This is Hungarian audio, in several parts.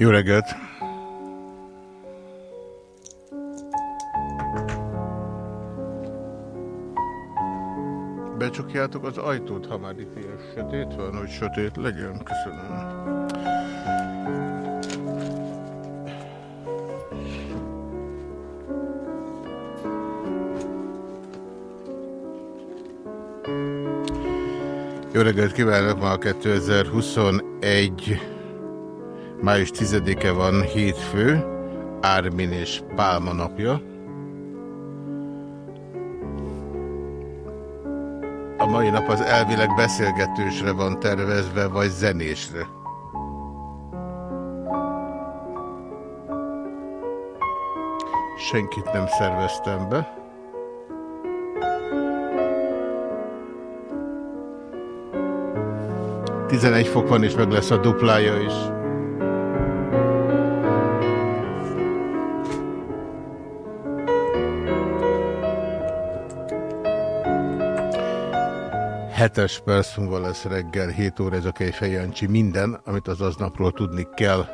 Jó reggelt! Becsukjátok az ajtót, ha már itt ilyen sötét van, hogy sötét legyen. Köszönöm. Jó reggelt kívánok! Ma a 2021 május 10-e van hétfő, Ármin és Pálma napja. A mai nap az elvileg beszélgetősre van tervezve, vagy zenésre. Senkit nem szerveztem be. 11 fok van, és meg lesz a duplája is. Hetes perc múlva lesz reggel, 7 óra ez a Kejfej. Minden, amit az aznapról tudni kell,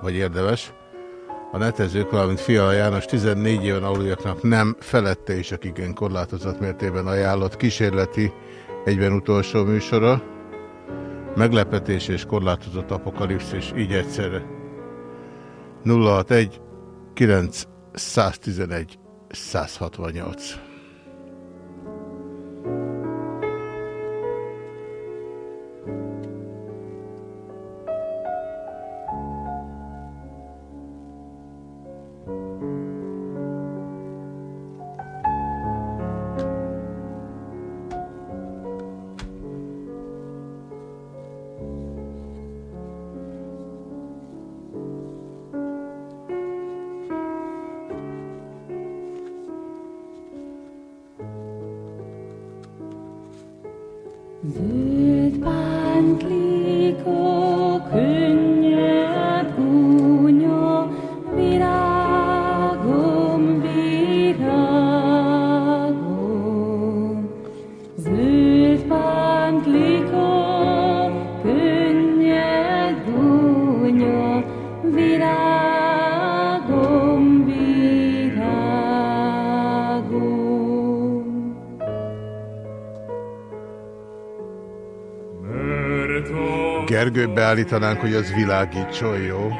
vagy érdemes. A netezők, valamint Fiala János 14 éven aluljaknak nem felette is, akik igen korlátozott mértében ajánlott kísérleti egyben utolsó műsora. Meglepetés és korlátozott apokalipszis, így egyszerre. 061 9 111 168 beállítanánk, hogy az világítson, jó?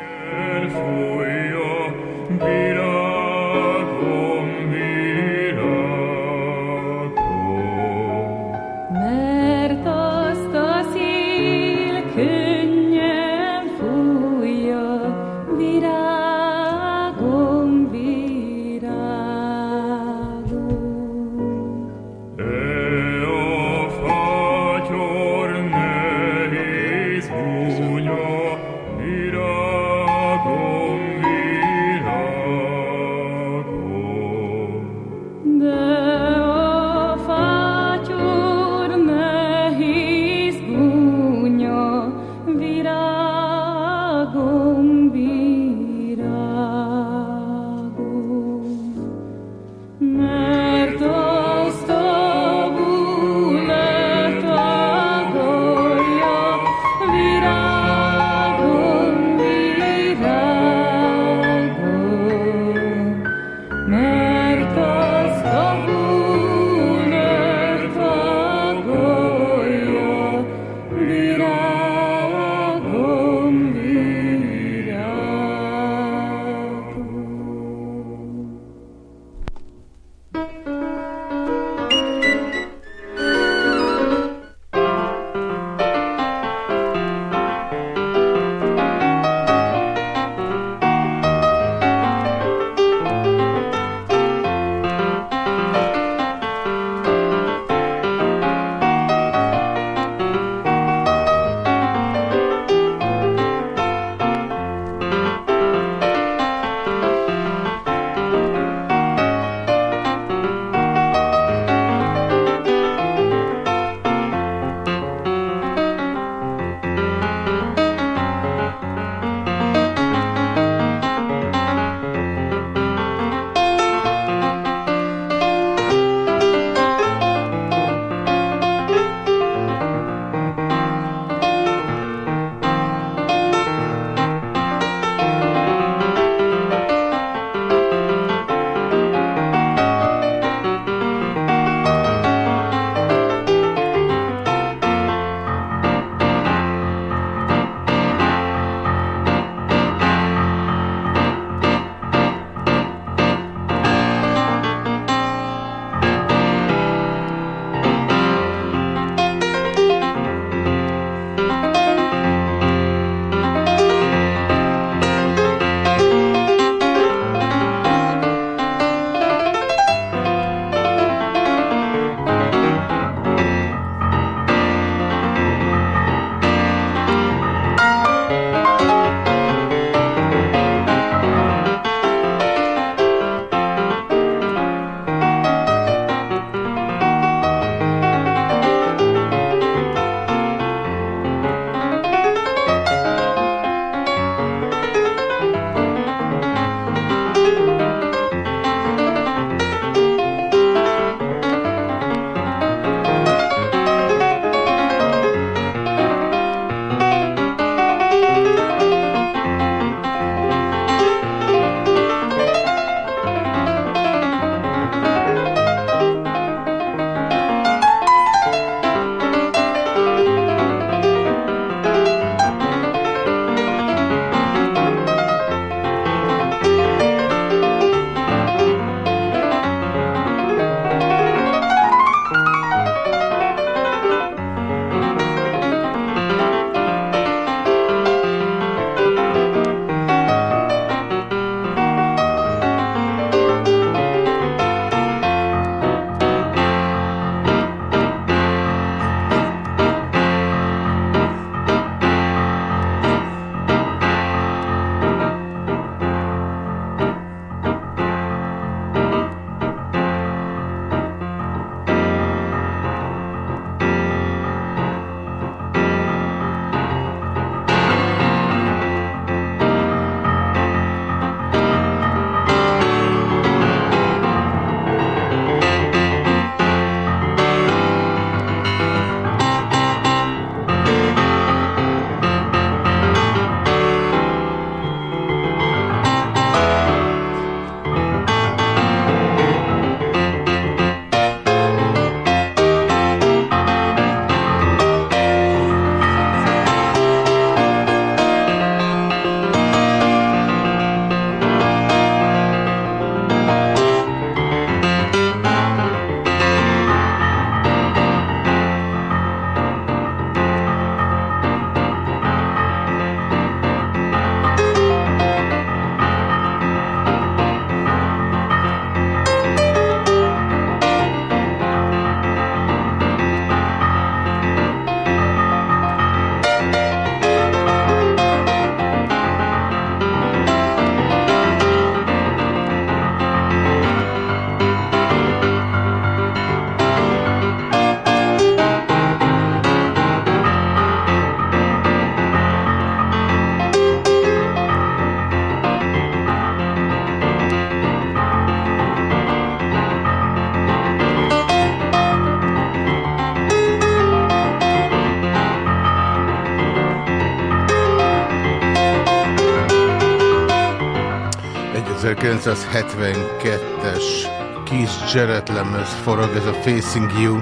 1972-es Keith Jarrett lemez forog, ez a Facing You.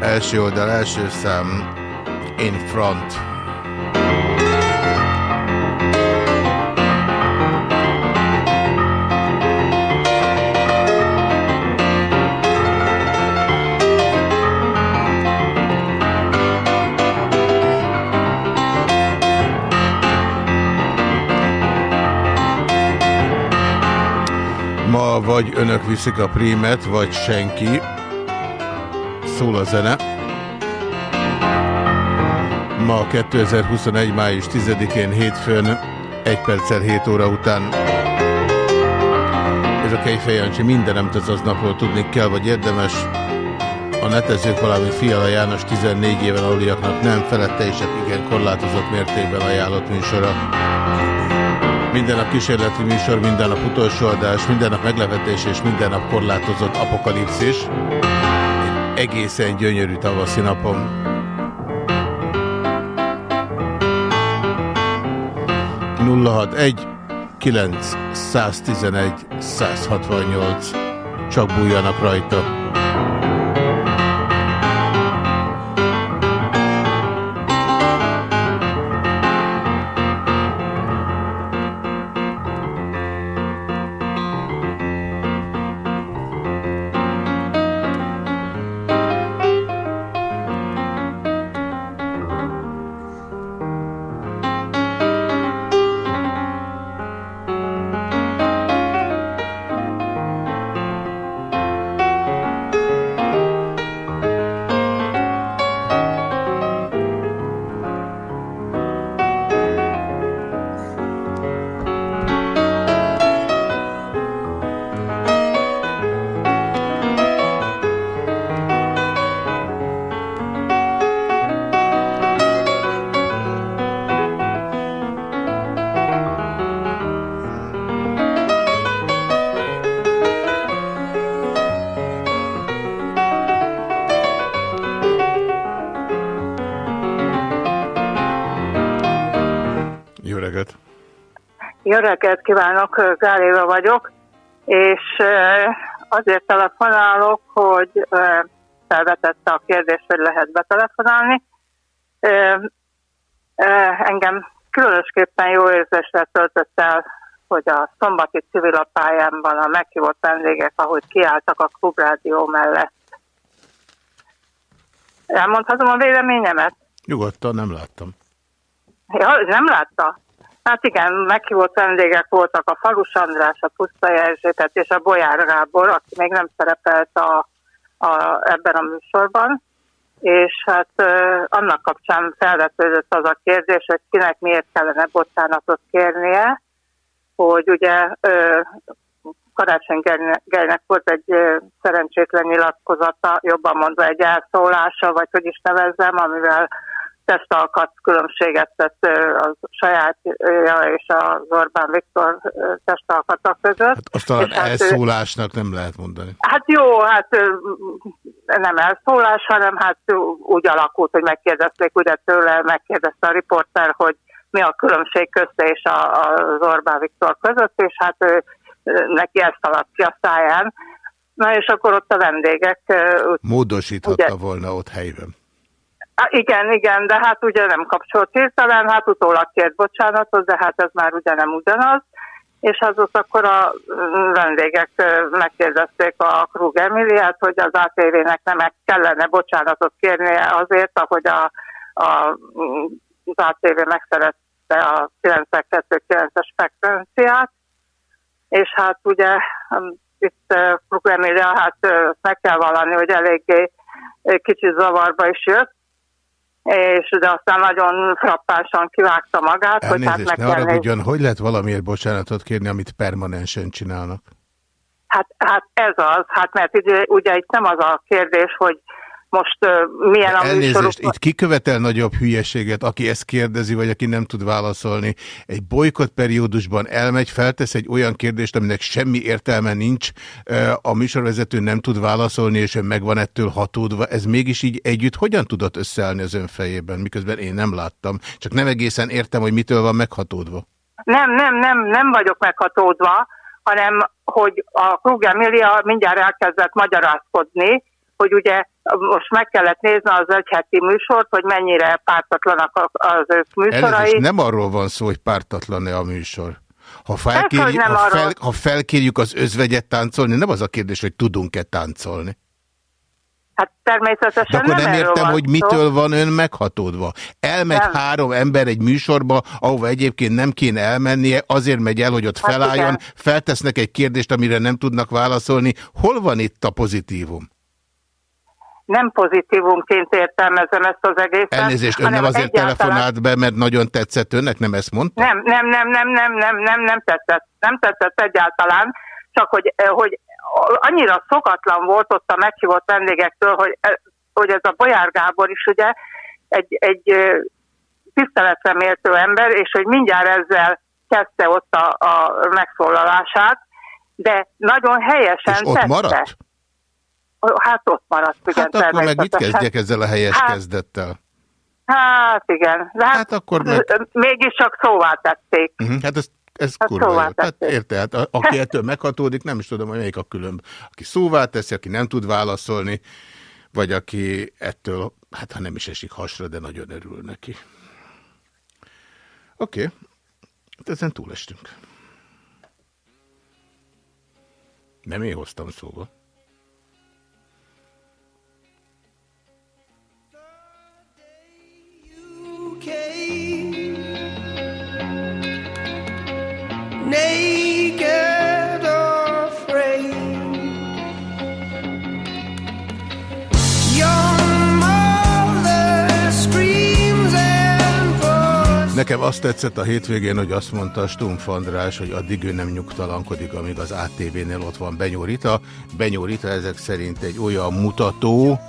Első oldal, első szám, In Front. Vagy önök viszik a prímet, vagy senki. Szól a zene. Ma 2021. május 10-én hétfőn, 1 perccel 7 óra után. Ez a Kejfej Jancsi minden, amit az aznapról tudni kell, vagy érdemes. A netezők, valamint Fiala János 14 éven aluliaknak nem felette és igen korlátozott mértékben ajánlott műsora. Minden nap kísérleti műsor, minden nap utolsó adás, minden nap meglevetés és minden nap korlátozott apokalipszis. Egy egészen gyönyörű tavaszi napom. egy 9 111 168 csak bújjanak rajta. Kívánok, Gáléva vagyok, és azért telefonálok, hogy felvetette a kérdést, hogy lehet betelefonálni. Engem különösképpen jó érzésre töltött el, hogy a szombati civilapályámban a meghívott vendégek, ahogy kiálltak a klubrádió mellett. Elmondhatom a véleményemet? Nyugodtan, nem láttam. Ja, nem látta? Hát igen, meghívott vendégek voltak a Falus András, a Pusztai Erzsébet és a Bolyár Gábor, aki még nem szerepelt a, a, ebben a műsorban, és hát ö, annak kapcsán felvetődött az a kérdés, hogy kinek miért kellene bocsánatot kérnie, hogy ugye ö, Karácsony Gernek volt egy ö, szerencsétlen nyilatkozata, jobban mondva egy elszólása, vagy hogy is nevezzem, amivel testalkat különbséget tett a sajátja és az Orbán Viktor testalkata között. Hát azt talán és elszólásnak hát, nem lehet mondani. Hát jó, hát nem elszólás, hanem hát úgy alakult, hogy megkérdezték ugye tőle, megkérdezte a riporter, hogy mi a különbség közte és az Orbán Viktor között, és hát ő, neki ezt alatt ki a száján. Na és akkor ott a vendégek... Módosíthatta ugye, volna ott helyben. Igen, igen, de hát ugye nem kapcsolt hirtelen, hát utólag kért bocsánatot, de hát ez már ugye nem ugyanaz. És azok akkor a vendégek megkérdezték a Krug Emiliát, hogy az ATV-nek nem kellene bocsánatot kérnie azért, ahogy a, a, az ATV megszerette a 92-9-es frekvenciát, és hát ugye itt Krug Emilia, hát meg kell vallani, hogy eléggé kicsit zavarba is jött, és de aztán nagyon frappásan kivágta magát. Elnézést, hogy hát ne haragudjon, hogy lehet valamiért bocsánatot kérni, amit permanensen csinálnak? Hát, hát ez az, hát mert ugye, ugye itt nem az a kérdés, hogy most uh, milyen a Elnézést, itt kikövetel nagyobb hülyeséget, aki ezt kérdezi, vagy aki nem tud válaszolni. Egy bolykott periódusban elmegy, feltesz egy olyan kérdést, aminek semmi értelme nincs, a műsorvezető nem tud válaszolni, és ön meg van ettől hatódva. Ez mégis így együtt hogyan tudott összeállni az ön fejében, miközben én nem láttam. Csak nem egészen értem, hogy mitől van meghatódva. Nem, nem, nem, nem vagyok meghatódva, hanem hogy a Krug Emilia mindjárt elkezdett magyarázkodni, hogy ugye most meg kellett nézni az egyheti műsort, hogy mennyire pártatlanak az ők műsorai. Elnézést, nem arról van szó, hogy pártatlan-e a műsor. Ha, felkérjük, ha, fel, ha felkérjük az özvegyet táncolni, nem az a kérdés, hogy tudunk-e táncolni. Hát természetesen De akkor nem, nem értem, hogy mitől van ön meghatódva. Elmegy nem. három ember egy műsorba, ahova egyébként nem kéne elmennie, azért megy el, hogy ott hát felálljon, igen. feltesznek egy kérdést, amire nem tudnak válaszolni. Hol van itt a pozitívum? Nem pozitívumként értelmezem ezt az egészet. Elnézést, ön nem azért egyáltalán... telefonált be, mert nagyon tetszett önnek, nem ezt mondta? Nem, nem, nem, nem, nem, nem, nem, nem tetszett. Nem tetszett egyáltalán, csak hogy, eh, hogy annyira szokatlan volt ott a meghívott vendégektől, hogy, eh, hogy ez a Bolyár Gábor is ugye egy, egy eh, tiszteletre méltó ember, és hogy mindjárt ezzel kezdte ott a, a megszólalását, de nagyon helyesen és ott tette. maradt? Hát ott maradt, igen. Hát akkor meg mit kezdjek ezzel a helyes hát, kezdettel? Hát igen. De hát, hát akkor meg... Mégiscsak szóvá tették. Uh -huh, hát ez, ez hát kurva jó. Tehát érte, hát aki ettől meghatódik, nem is tudom, hogy melyik a különb. Aki szóvá teszi, aki nem tud válaszolni, vagy aki ettől, hát ha nem is esik hasra, de nagyon örül neki. Oké, okay. hát ezen túlestünk. Nem én hoztam szóba. Nekem azt tetszett a hétvégén, hogy azt mondta Stumpf András, hogy addig ő nem nyugtalankodik, amíg az ATV-nél ott van Benyó Rita. Benyó Rita ezek szerint egy olyan mutató,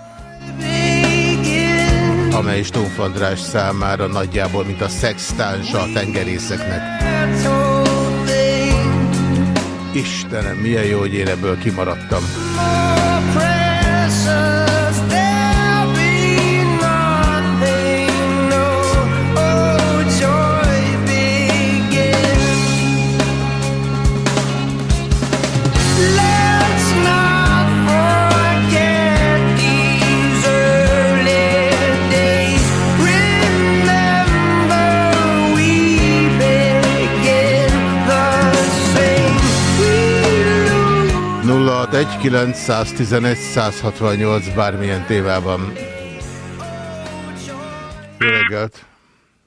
amely Stumpf András számára nagyjából, mint a szextánsa a tengerészeknek. Istenem, milyen jó, hogy én ebből kimaradtam. Egy 911 168 bármilyen tévában. Jó reggelt!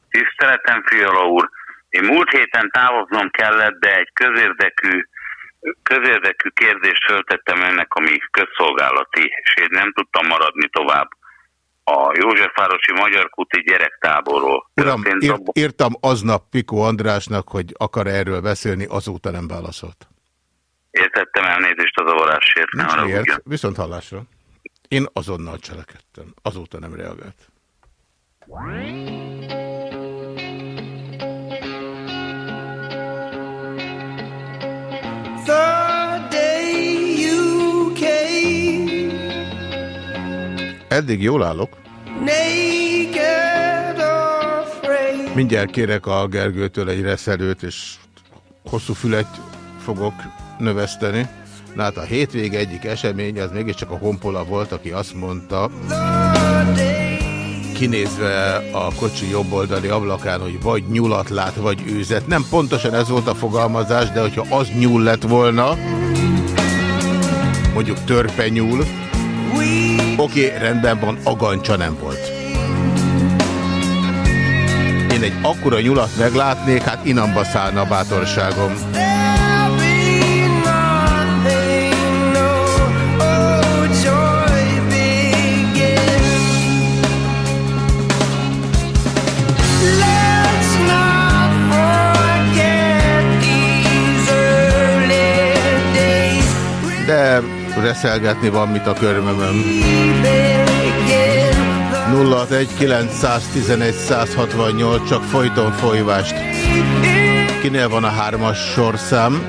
Tiszteletem, Fiala úr! Én múlt héten távoznom kellett, de egy közérdekű, közérdekű kérdést föltettem ennek, ami közszolgálati, és én nem tudtam maradni tovább a Józsefvárosi Magyar Kuti gyerektáborról. Uram, írt, írtam aznap Piko Andrásnak, hogy akar erről beszélni, azóta nem válaszolt. Értettem elnézést a zavarásért. Nincs nem miért, viszont hallásra. Én azonnal cselekedtem. Azóta nem reagált. Eddig jól állok. Mindjárt kérek a Gergőtől egy reszelőt, és hosszú fület fogok növeszteni. Na hát a hétvége egyik esemény az mégiscsak a Honpola volt, aki azt mondta, kinézve a kocsi jobboldali ablakán, hogy vagy nyulat lát, vagy őzet. Nem pontosan ez volt a fogalmazás, de hogyha az nyúl lett volna, mondjuk törpe nyúl, oké, rendben van, agancsa nem volt. Én egy akkora nyulat meglátnék, hát inamba szállna a bátorságom. De reszelgetni van mit a körmömön. 061 csak folyton folyvást. Kinél van a hármas sorszám?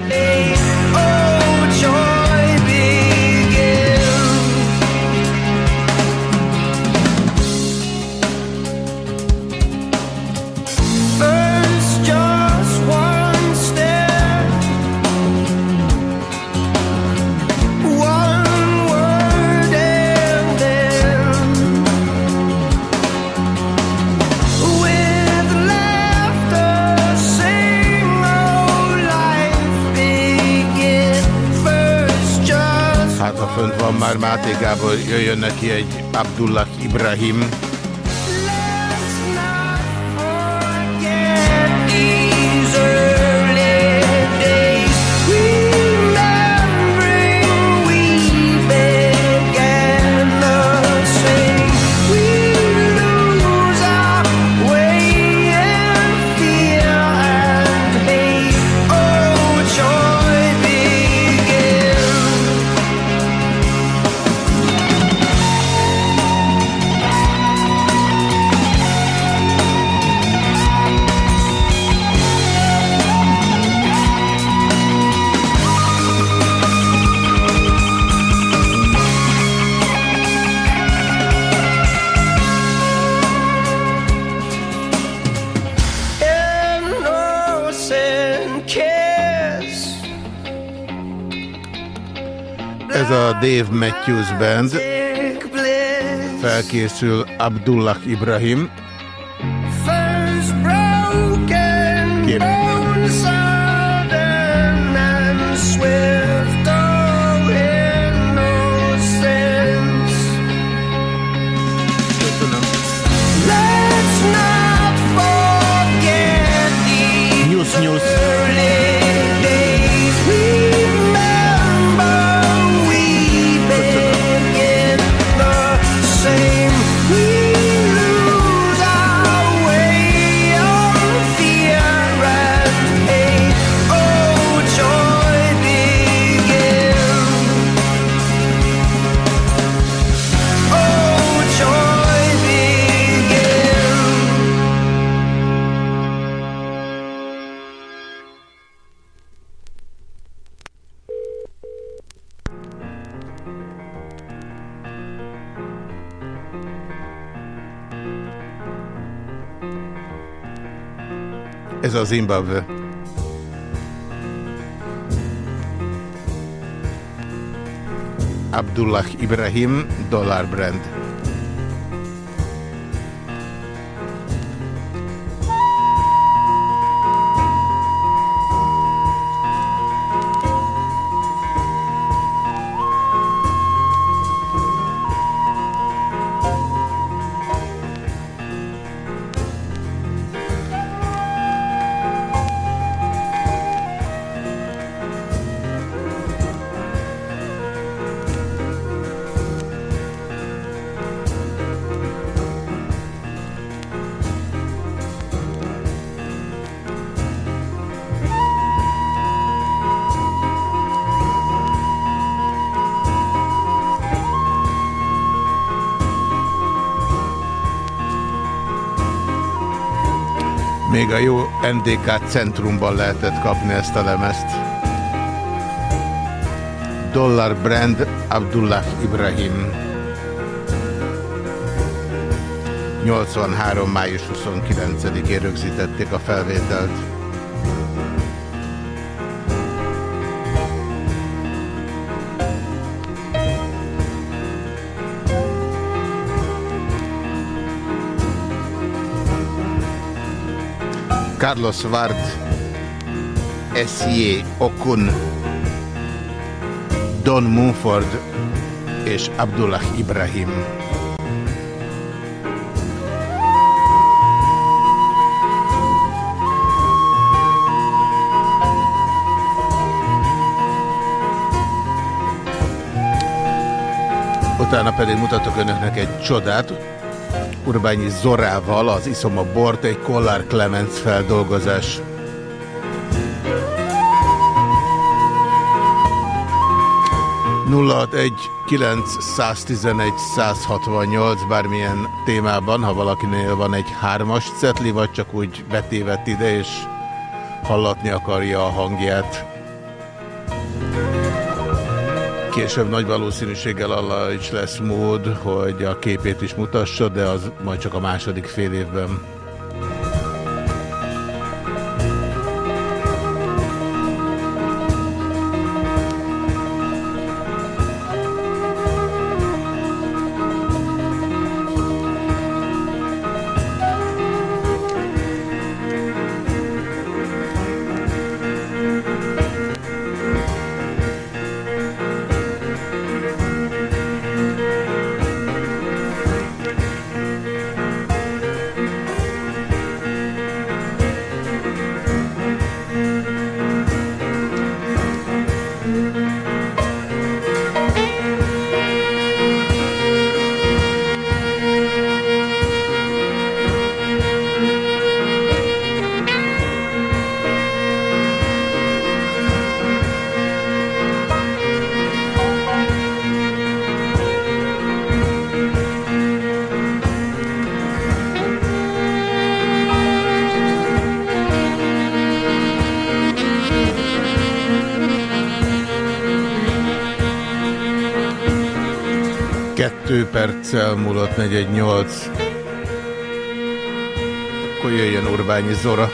Komár Mátégából jöjjön neki egy Abdullah Ibrahim. Dave Matthews Band. Felkészül Abdullah Ibrahim. Zimbabwe. Abdullah Ibrahim, Dollar NDK centrumban lehetett kapni ezt a lemezt. Dollar Brand Abdullah Ibrahim 83. május 29-én rögzítették a felvételt. Carlos Ward, S.J. Okun, Don Mumford és Abdullah Ibrahim. Utána pedig mutatok önöknek egy csodát, Urbányi Zorával az Iszom a Bort, egy Kollár Clemens feldolgozás. egy 911 168 bármilyen témában, ha valakinél van egy hármas cetli, vagy csak úgy betévett ide, és hallatni akarja a hangját. Később nagy valószínűséggel Allah is lesz mód, hogy a képét is mutassa, de az majd csak a második fél évben. perc elmúlott 418. Akkor jöjjön Urbányi Zora.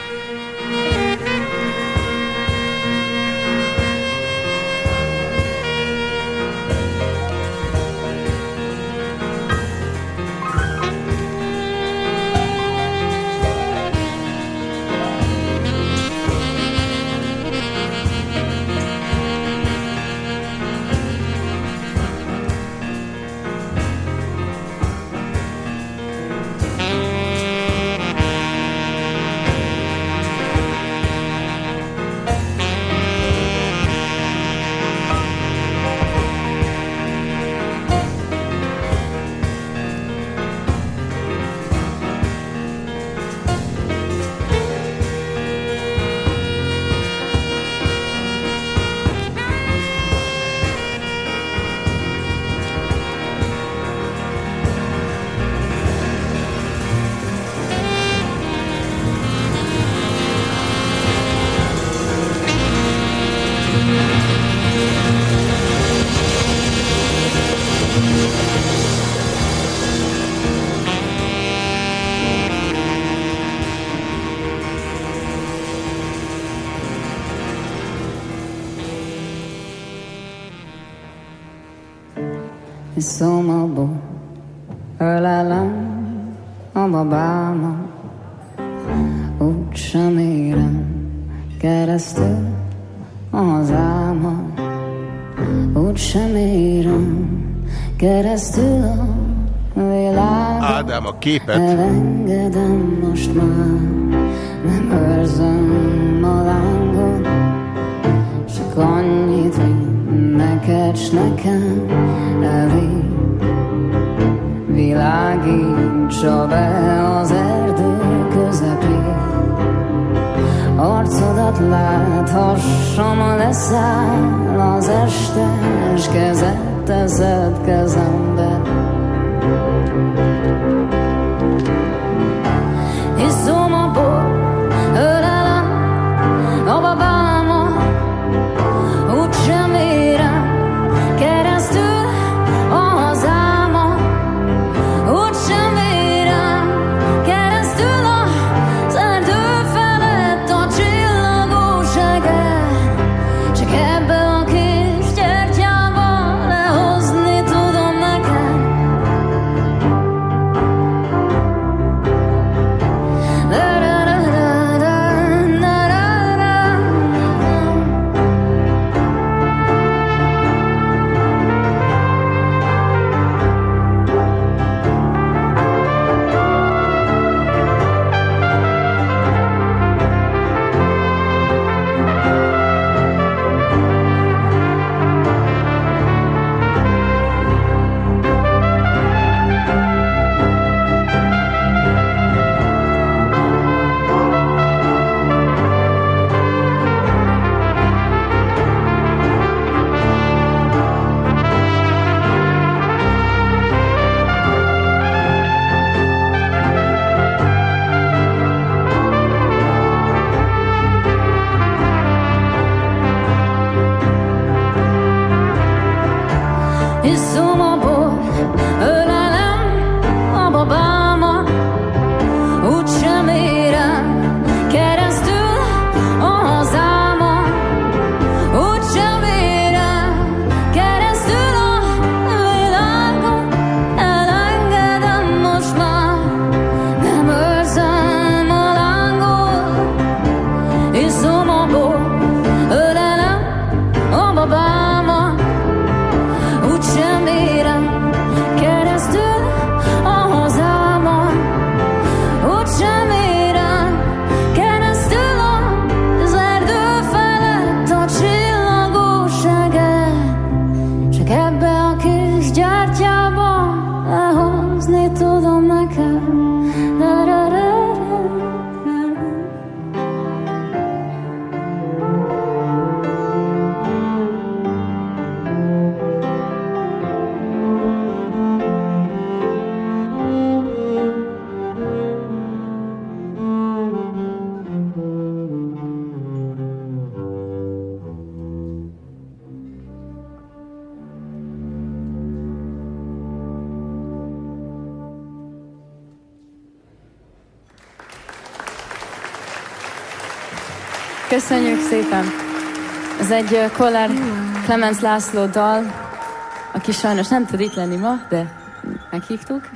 képet. Elengedem most már. Szépen. Ez egy Koller Clemens László dal, aki sajnos nem tud itt lenni ma, de meghívtuk.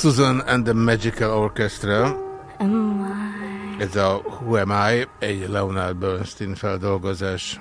Susan and the Magical Orchestra, I? ez a Who Am I, egy Leonard Bernstein feldolgozás.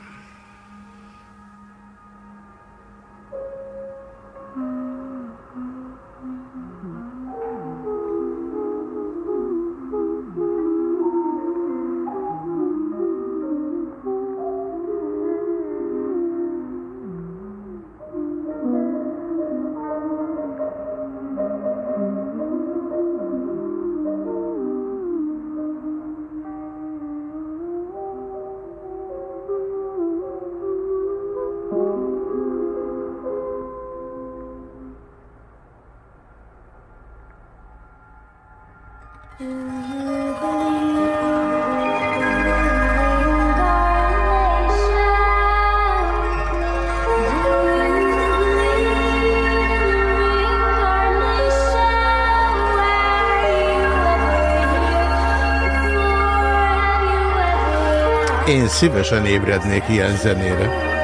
Szívesen ébrednék ilyen zenére.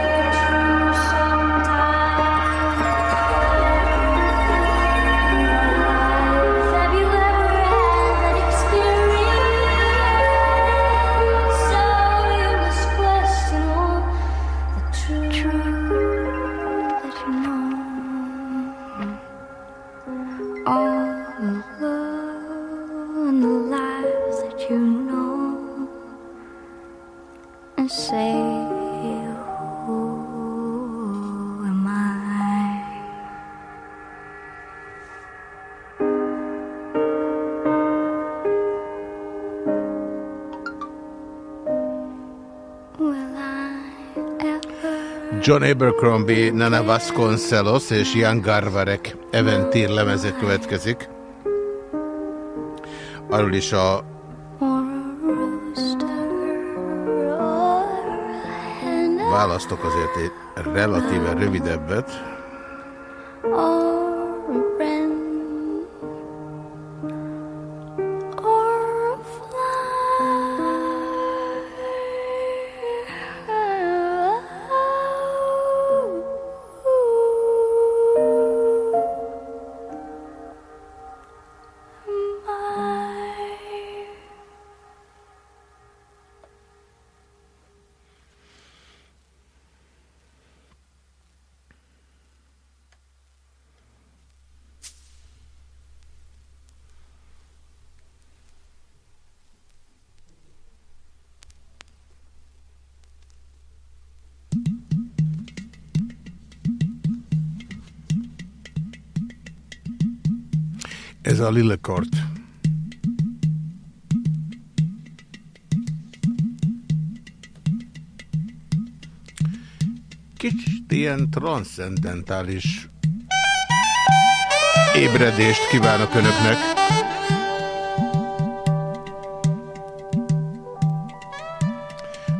John Abercrombie, Nana Vasconcelos és Jan Garvarek Eventír lemeze következik. Arról is a választok azért egy relatíve rövidebbet. A Lillekort. Kicsit ilyen transzcendentális ébredést kívánok Önöknek.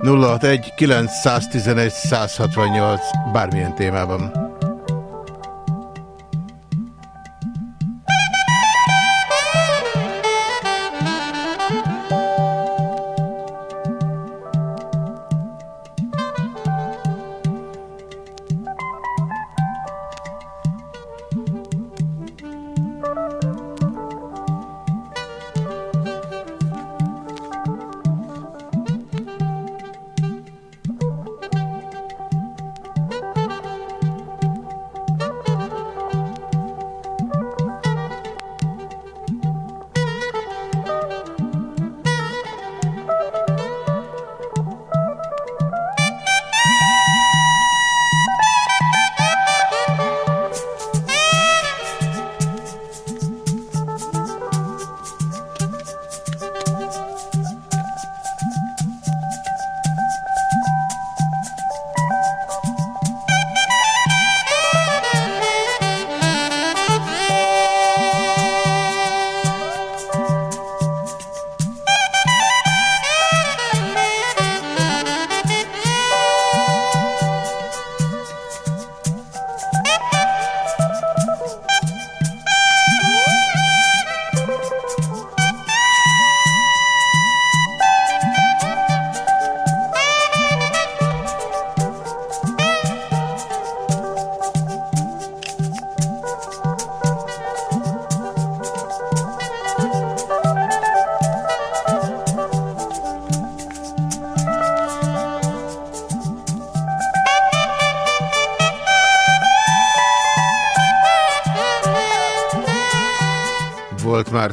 061 911 168 bármilyen témában.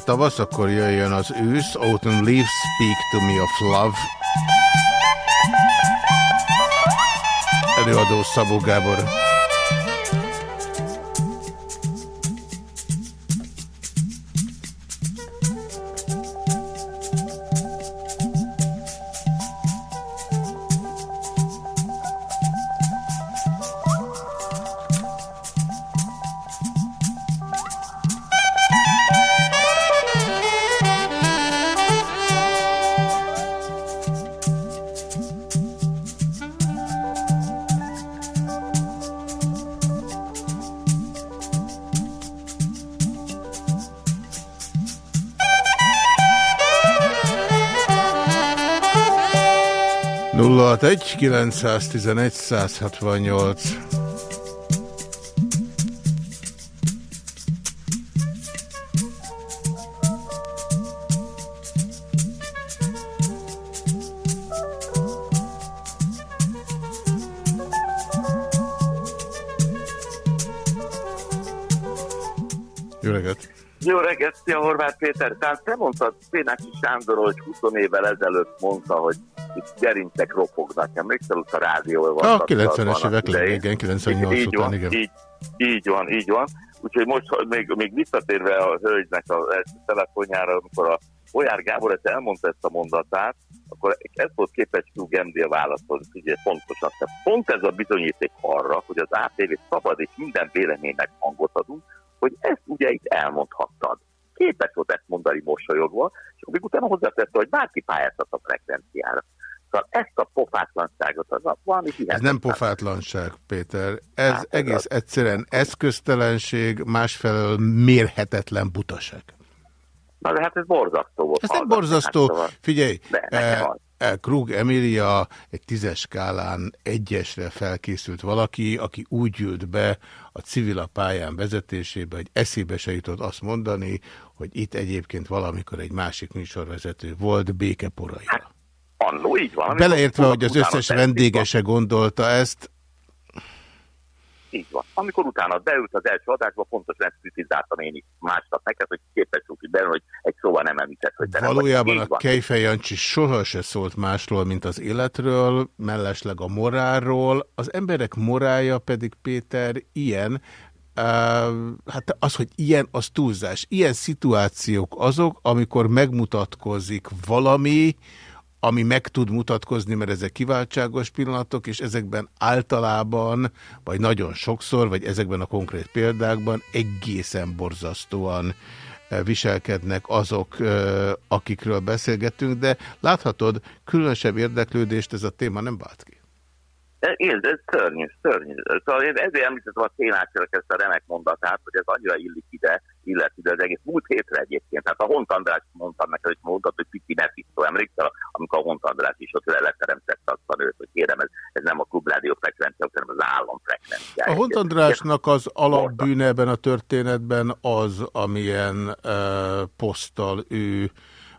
Tavasz, akkor jöjjön az ősz. Autumn leaves speak to me of love. Előadó Szabó Gábor. 911 168 Jó reggelt! Jó reggelt, szia Horváth Péter! Tehát te mondtad Szénási Sándor, hogy 20 évvel ezelőtt mondta, hogy gerincek ropognak. Emlékszel, ott a rádió van. A 90-es évek igen, 98 így után, van, igen. Így, így van, így van. Úgyhogy most még, még visszatérve a hölgynek a telefonjára, amikor a Bolyár Gábor ezt elmondta ezt a mondatát, akkor ez volt képes Krug MD a válaszhoz, ugye pontosan. Tehát pont ez a bizonyíték arra, hogy az ATV szabad és minden véleménynek hangot adunk, hogy ezt ugye itt elmondhattad. Képes volt ezt mondani mosolyogva, és még utána hozzátette, hogy bárki pályázhat a frekvenciára. Szóval ezt a pofátlanságot, az valami Ez nem pofátlanság, Péter. Ez hát egész az... egyszerűen eszköztelenség, másfelől mérhetetlen butaság. Na de hát ez borzasztó volt. Ez nem borzasztó. Hát, szóval... Figyelj, eh, eh, Krug Emilia egy tízes skálán egyesre felkészült valaki, aki úgy ült be a civil a pályán vezetésébe, hogy eszébe se jutott azt mondani, hogy itt egyébként valamikor egy másik műsorvezető volt békeporai. Hát Annó, így van. Beleértve, hogy az összes vendége se gondolta ezt. Így van. Amikor utána beült az első adásba, pontosan ezt kritizáltam én is másnap neked, hogy képes hogy benne, hogy egy szóval nem említett, hogy te Valójában a Kejfej Jancsi soha se szólt másról, mint az életről, mellesleg a morálról. Az emberek morája pedig, Péter, ilyen, Uh, hát az, hogy ilyen, az túlzás. Ilyen szituációk azok, amikor megmutatkozik valami, ami meg tud mutatkozni, mert ezek kiváltságos pillanatok, és ezekben általában, vagy nagyon sokszor, vagy ezekben a konkrét példákban egészen borzasztóan viselkednek azok, akikről beszélgetünk, de láthatod, különösebb érdeklődést ez a téma nem vált ki. Én, ez szörnyű, szörnyű. Szóval én ezért említettem a Ténácsának ezt a remek mondatát, hogy ez annyira illik ide, illet ide az egész. Múlt hétre egyébként, tehát a Hont András mondtam neki, hogy mondta, hogy Pici Mephisto, emlékszel, amikor a Hont András is ott leteremtette azt a nőt, hogy kérem, ez, ez nem a klubrádió frekvencia, hanem az állam frekvencia. A Hont Andrásnak az alapbűne ebben a történetben az, amilyen uh, poszttal ő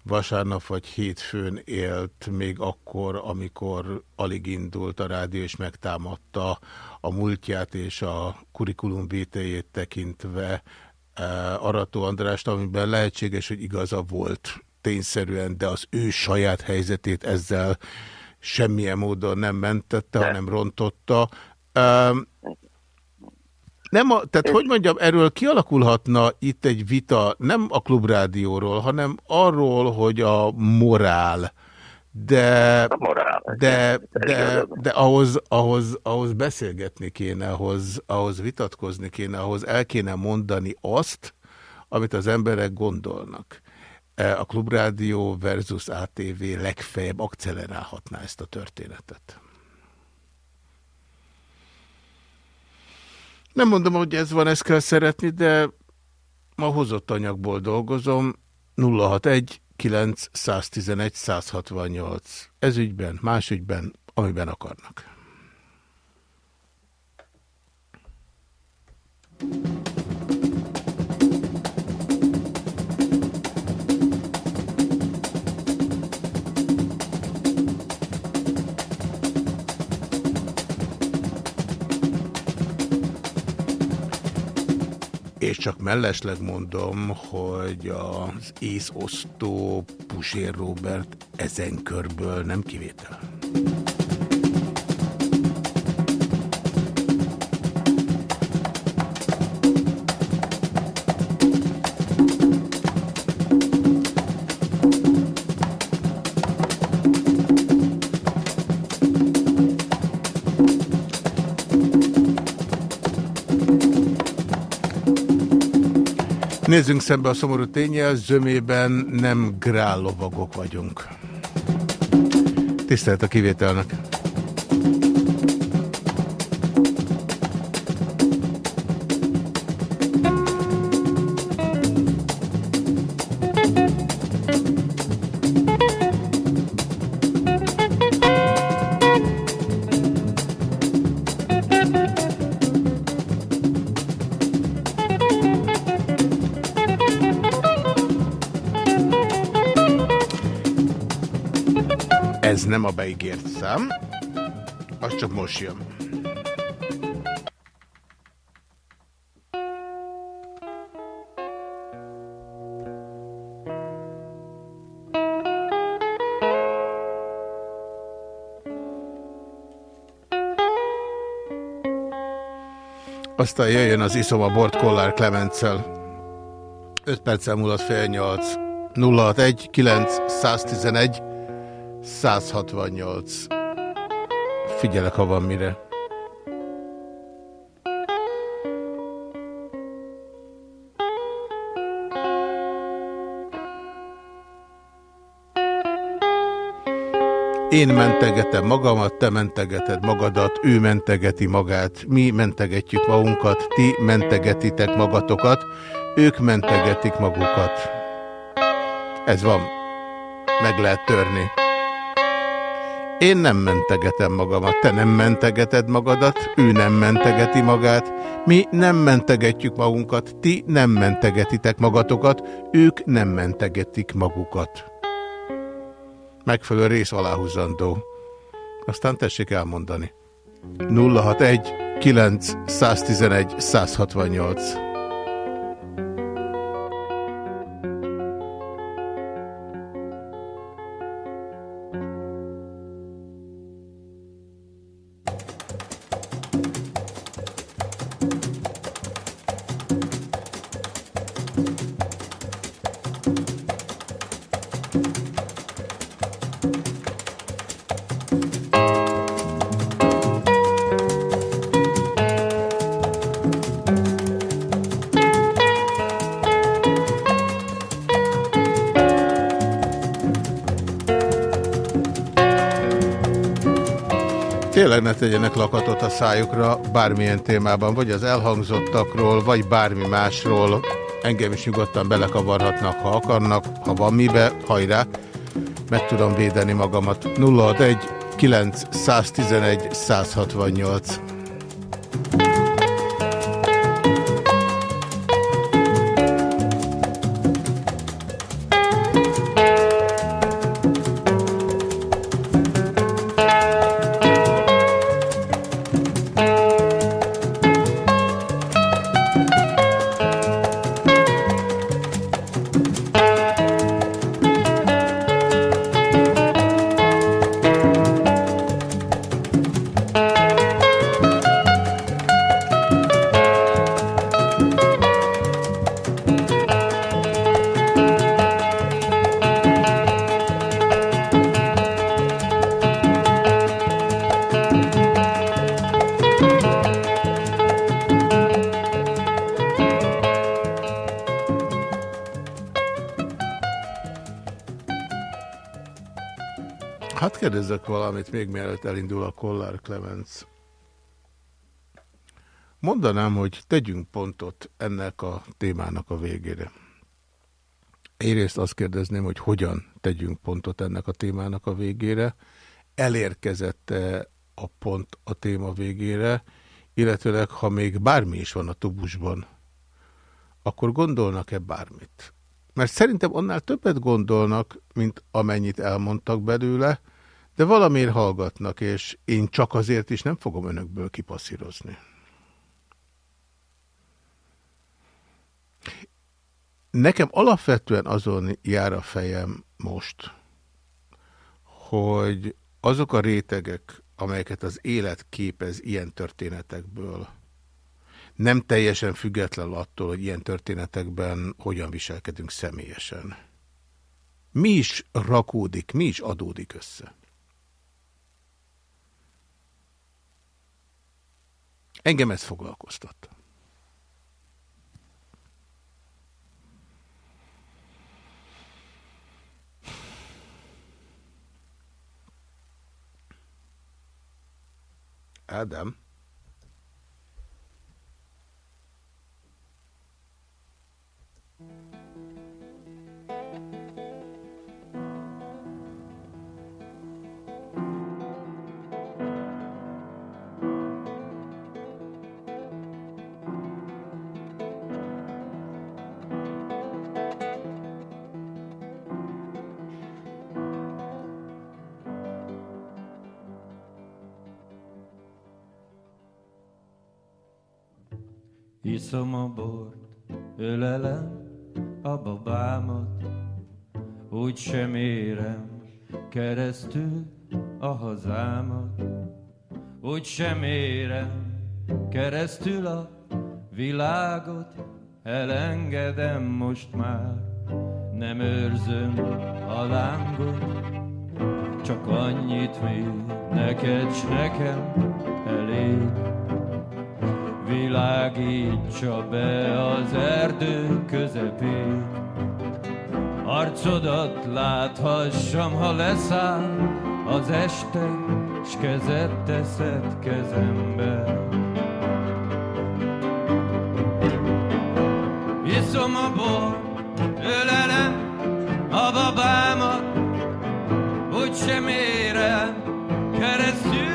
vasárnap vagy hétfőn élt, még akkor, amikor alig indult a rádió, és megtámadta a múltját és a kurikulum vételjét tekintve uh, Arató Andrást, amiben lehetséges, hogy igaza volt tényszerűen, de az ő saját helyzetét ezzel semmilyen módon nem mentette, hanem rontotta. Nem a, tehát hogy mondjam, erről kialakulhatna itt egy vita nem a klubrádióról, hanem arról, hogy a morál, de, a morál, de, de, de ahhoz, ahhoz, ahhoz beszélgetni kéne, ahhoz, ahhoz vitatkozni kéne, ahhoz el kéne mondani azt, amit az emberek gondolnak. E, a Klubrádió versus ATV legfeljebb akcelerálhatná ezt a történetet. Nem mondom, hogy ez van, ezt kell szeretni, de ma hozott anyagból dolgozom. 061 911 168. Ez ügyben, más ügyben, amiben akarnak. Thank you. És csak mellesleg mondom, hogy az észosztó Pusér Robert ezen körből nem kivétel. Nézzünk szembe a szomorú tényel, zömében nem grállovagok vagyunk. Tisztelt a kivételnek! Most jön. Aztán jöjjön az iszom a bort Kollár Klemenccel. 5 perccel múlott fél 8. 061 9 111 168. Figyelek, ha van mire. Én mentegetem magamat, te mentegeted magadat, ő mentegeti magát, mi mentegetjük magunkat, ti mentegetitek magatokat, ők mentegetik magukat. Ez van. Meg lehet törni. Én nem mentegetem magamat, te nem mentegeted magadat, ő nem mentegeti magát, mi nem mentegetjük magunkat, ti nem mentegetitek magatokat, ők nem mentegetik magukat. Megfelelő rész aláhúzandó. Aztán tessék elmondani. 061 9 111 168 tényleg ne tegyenek lakatot a szájukra bármilyen témában, vagy az elhangzottakról, vagy bármi másról. Engem is nyugodtan belekavarhatnak, ha akarnak, ha van mibe, hajrá, meg tudom védeni magamat. 061 911 168 valamit még mielőtt elindul a Kollár Clemens. Mondanám, hogy tegyünk pontot ennek a témának a végére. Egyrészt azt kérdezném, hogy hogyan tegyünk pontot ennek a témának a végére. Elérkezette a pont a téma végére, illetőleg ha még bármi is van a tubusban, akkor gondolnak-e bármit? Mert szerintem annál többet gondolnak, mint amennyit elmondtak belőle, de valamiért hallgatnak, és én csak azért is nem fogom önökből kipasszírozni. Nekem alapvetően azon jár a fejem most, hogy azok a rétegek, amelyeket az élet képez ilyen történetekből, nem teljesen független attól, hogy ilyen történetekben hogyan viselkedünk személyesen. Mi is rakódik, mi is adódik össze? Engem ez foglalkoztat. Ádám. Iszom a bort, ölelem a babámat, úgy sem érem keresztül a hazámat, úgy sem érem keresztül a világot, elengedem most már, nem őrzöm a lángot, csak annyit még neked s nekem elég világítsa be az erdő közepén. Arcodat láthassam, ha leszáll az este, s kezed teszed kezembe. Iszom a bor, ölelem a babámat, úgy sem érem keresztül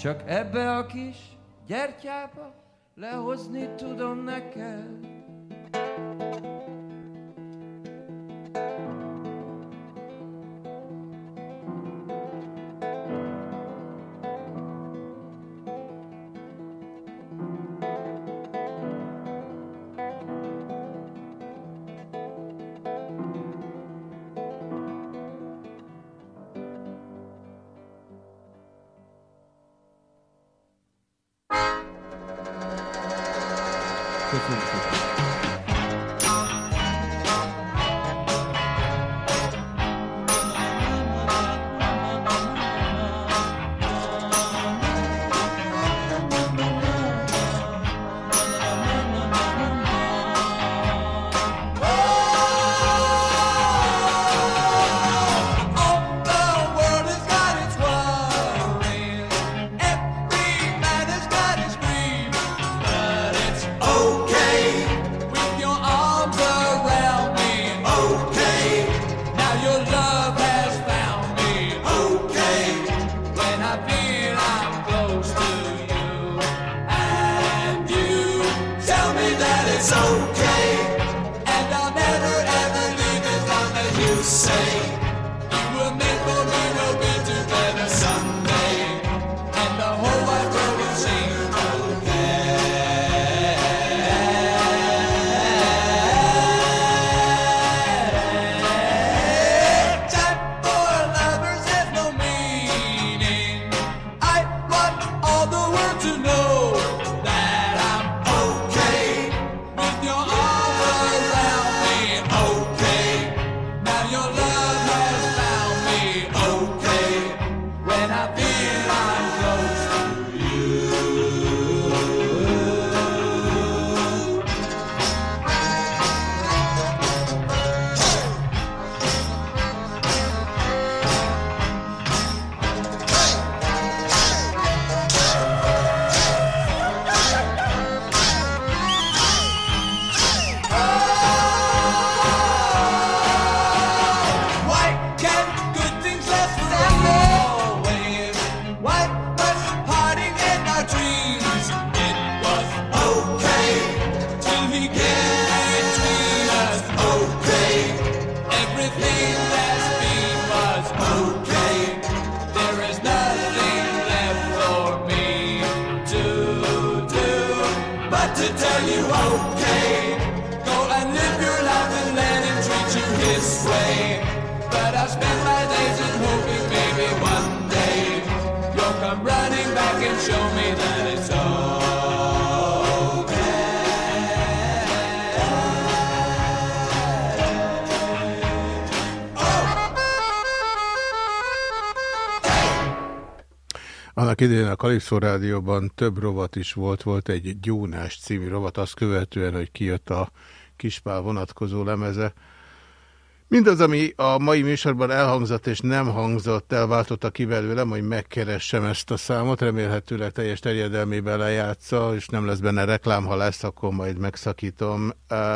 Csak ebbe a kis gyertyába lehozni tudom neked. Kalipszó Rádióban több rovat is volt, volt egy Gyónás című rovat, azt követően, hogy kijött a Kispál vonatkozó lemeze. Mindaz, ami a mai műsorban elhangzott és nem hangzott, elváltotta ki belőlem, hogy megkeressem ezt a számot, remélhetőleg teljes terjedelmében lejátsza, és nem lesz benne reklám, ha lesz, akkor majd megszakítom.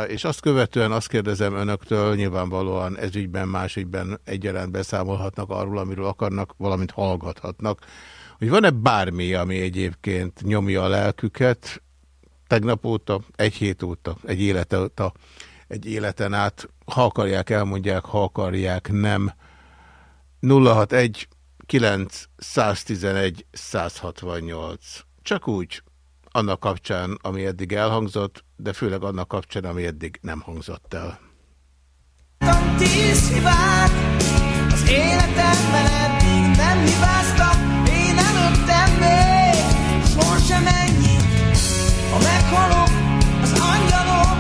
És azt követően azt kérdezem önöktől, nyilvánvalóan ezügyben, másikben egyaránt beszámolhatnak arról, amiről akarnak, valamint hallgathatnak hogy van-e bármi, ami egyébként nyomja a lelküket tegnap óta, egy hét óta, egy élete óta, egy életen át, ha akarják, elmondják, ha akarják, nem. 061 9 111 168. Csak úgy, annak kapcsán, ami eddig elhangzott, de főleg annak kapcsán, ami eddig nem hangzott el. Tíz hibát az életemben eddig nem hibáztam, ha meghalok, az angyalok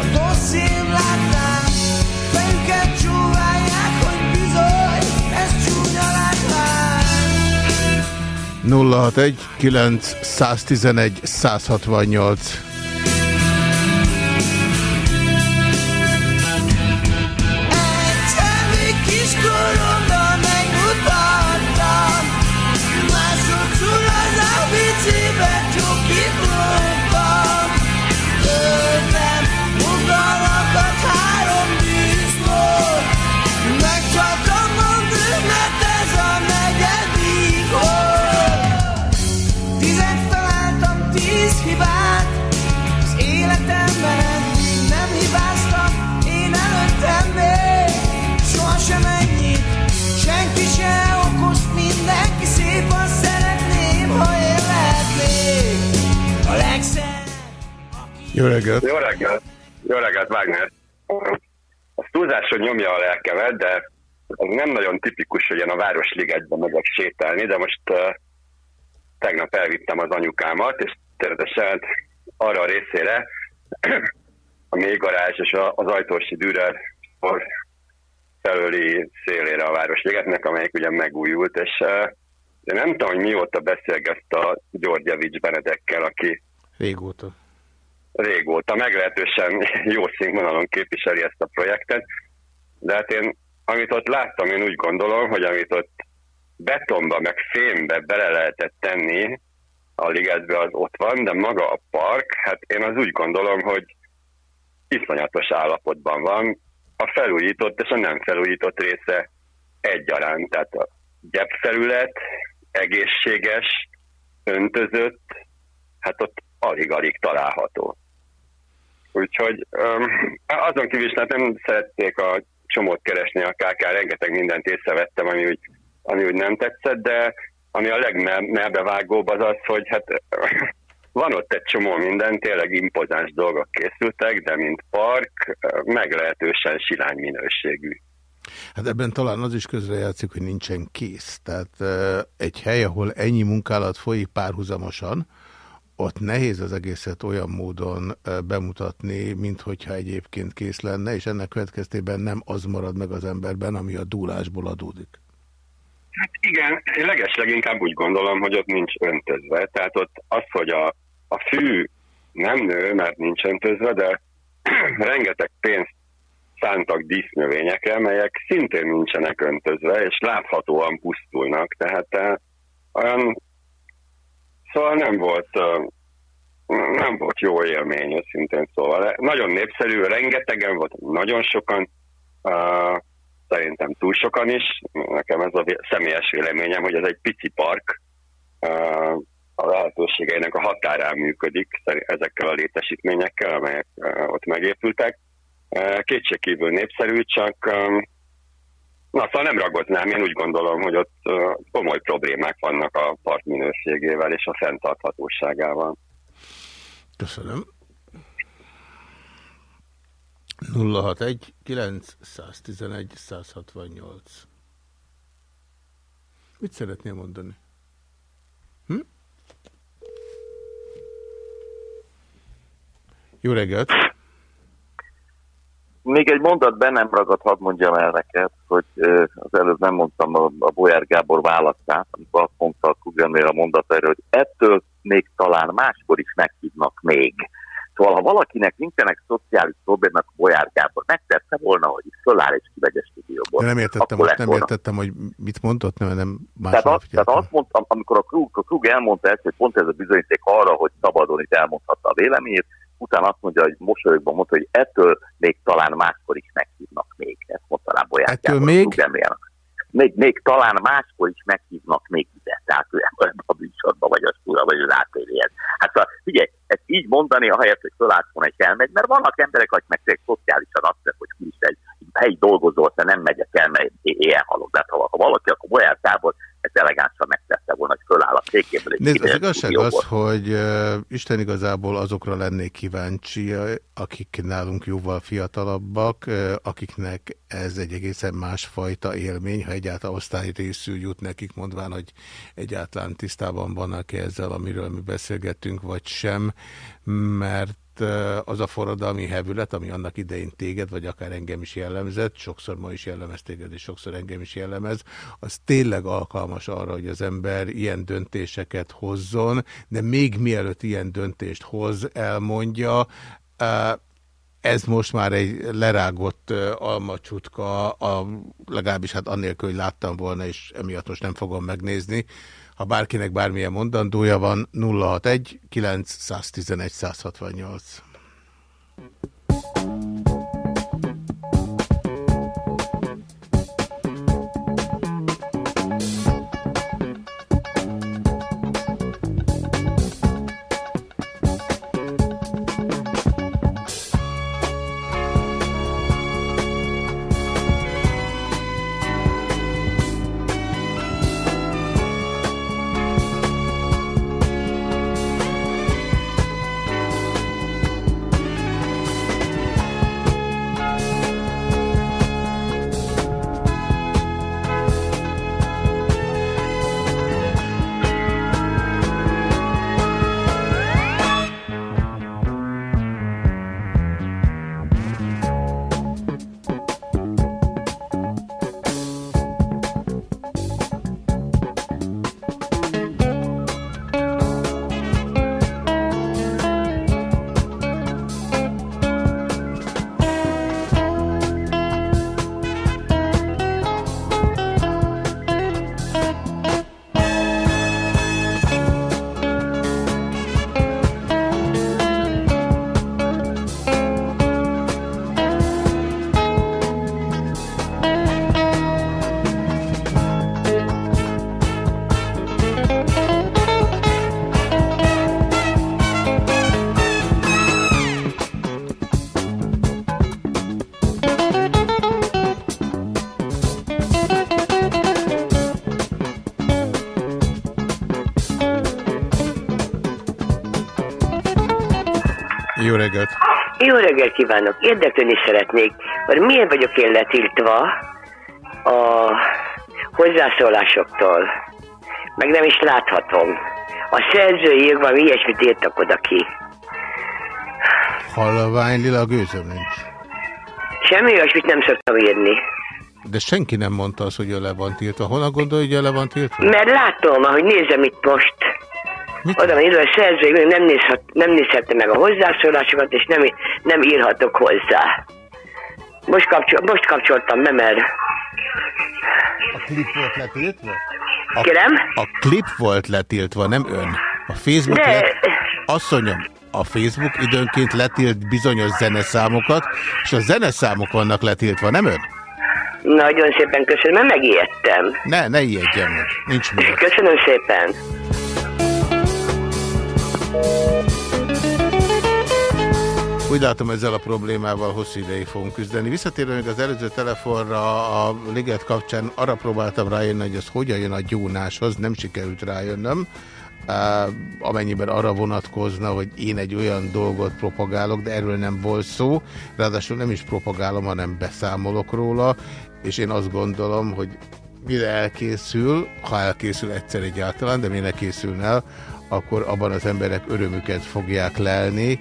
a dosszém látnák, fejüket csúválják, hogy bizony, ez csúnya látvány. 061 9 111 168 Jó reggelt! Jó reggelt! Jó reggelt, Wagner! A túlzásra nyomja a lelkemet, de az nem nagyon tipikus, hogy én a Városligetben megyek sétálni, de most uh, tegnap elvittem az anyukámat, és természetesen arra a részére, a mélygarázs és az ajtósi Dürer felőli szélére a Városligetnek, amelyik ugye megújult, és uh, én nem tudom, hogy mióta beszélgeszt a Györgyevics Benedekkel, aki Régóta. Régóta, meglehetősen jó színvonalon képviseli ezt a projektet, de hát én, amit ott láttam, én úgy gondolom, hogy amit ott betonba, meg fémbe bele lehetett tenni, a ligetbe az ott van, de maga a park, hát én az úgy gondolom, hogy iszonyatos állapotban van. A felújított és a nem felújított része egyaránt, tehát a gyepfelület egészséges, öntözött, hát ott alig-alig található. Úgyhogy um, azon kívül is hát nem szerették a csomót keresni a KK, rengeteg mindent észrevettem, ami úgy, ami úgy nem tetszett, de ami a legmelbevágóbb az az, hogy hát van ott egy csomó minden, tényleg impozáns dolgok készültek, de mint park meglehetősen silány minőségű. Hát ebben talán az is közrejátszik, hogy nincsen kész. Tehát egy hely, ahol ennyi munkálat folyik párhuzamosan, ott nehéz az egészet olyan módon bemutatni, mint hogyha egyébként kész lenne, és ennek következtében nem az marad meg az emberben, ami a dúlásból adódik. Hát igen, én legesleg inkább úgy gondolom, hogy ott nincs öntözve. Tehát ott az, hogy a, a fű nem nő, mert nincs öntözve, de rengeteg pénzt szántak dísznövényekre, melyek szintén nincsenek öntözve, és láthatóan pusztulnak. Tehát olyan Szóval nem volt, nem volt jó élmény, őszintén szóval. Nagyon népszerű, rengetegen volt, nagyon sokan, szerintem túl sokan is. Nekem ez a személyes véleményem, hogy ez egy pici park, a lehetőségeinek a határán működik ezekkel a létesítményekkel, amelyek ott megépültek. Kétségkívül népszerű, csak Na, szóval nem ragadnám, én úgy gondolom, hogy ott komoly problémák vannak a part minőségével és a fenntarthatóságával. Köszönöm. 061 911 168 Mit szeretnél mondani? Hm? Jó reggelt! Még egy mondat bennem ragad, hadd mondjam el neked, hogy az előbb nem mondtam a, a Bolyár Gábor választát, amikor azt mondta a Kugelmér a mondat erre, hogy ettől még talán máskor is meghívnak még. Szóval, ha valakinek nincsenek szociális problémák, a Bolyár Gábor megtette volna, hogy föláll és kivegy a stúdióból. nem értettem, most nem volna. értettem, hogy mit mondott, nem, nem tehát, az, tehát azt mondtam, amikor a Krug, a Krug elmondta ezt, hogy pont ez a bizonyíték arra, hogy szabadon itt elmondhatta a véleményét, utána azt mondja, hogy mosolyogban mondta, hogy ettől még talán máskor is meghívnak még. Ezt mondta rá Bolyán Ettől még? Még, még talán máskor is meghívnak még ide, tehát a bűsorba, vagy a skúra, vagy az átérjen. Hát szóval, figyelj, ezt így mondani, ahelyett, hogy fölállsz és elmegy, mert vannak emberek, akik meg szociálisan azt hogy is egy helyi dolgozó, te nem megyek el, mert éjjel halok. De ha valaki, akkor tábor ezt elegánsan megtette volna, hogy föláll a székéből. Nézd, az igazság az, hogy uh, Isten igazából azokra lennék kíváncsi, akik nálunk jóval fiatalabbak, uh, akiknek ez egy egészen másfajta élmény, ha egyáltalán osztályrészű jut nekik, mondván, hogy egyáltalán tisztában vannak -e ezzel, amiről mi beszélgettünk, vagy sem, mert az a forradalmi hevület, ami annak idején téged, vagy akár engem is jellemzett, sokszor ma is jellemez téged, és sokszor engem is jellemez, az tényleg alkalmas arra, hogy az ember ilyen döntéseket hozzon, de még mielőtt ilyen döntést hoz, elmondja, ez most már egy lerágott almacsutka, a, legalábbis hát annélkül, hogy láttam volna, és emiatt most nem fogom megnézni, ha bárkinek bármilyen mondandója van, 061 911 168. Jó reggelt kívánok! Érdeklődni szeretnék, hogy miért vagyok én letiltva a hozzászólásoktól. Meg nem is láthatom. A szerzői jog valami ilyesmit írtak oda ki. Halvány lila gőzöm nincs. Semmi olyasmit nem szoktam írni. De senki nem mondta azt, hogy ő le van tiltva. Honnan gondolja, hogy le van tiltva? Mert látom, ahogy nézem itt most, Mit? oda van írva, a nem, nézhet, nem nézhette meg a hozzászólásokat, és nem, nem írhatok hozzá. Most, kapcsol, most kapcsoltam be, mert... A klip volt letiltva? A, Kérem? A klip volt letiltva, nem ön. A Facebook De... Le... Asszonyom, a Facebook időnként letilt bizonyos zeneszámokat, és a zeneszámok vannak letiltva, nem ön? Nagyon szépen köszönöm, megijedtem. Ne, ne ijedjen meg. Nincs miért. Köszönöm szépen. Úgy látom, ezzel a problémával hosszú ideig fogunk küzdeni. Visszatérve még az előző telefonra a liget kapcsán arra próbáltam rájönni, hogy ez hogyan jön a gyónáshoz, nem sikerült rájönnöm. Amennyiben arra vonatkozna, hogy én egy olyan dolgot propagálok, de erről nem volt szó, ráadásul nem is propagálom, hanem beszámolok róla, és én azt gondolom, hogy mire elkészül, ha elkészül egyszer egyáltalán, de mire készülne el, akkor abban az emberek örömüket fogják lelni,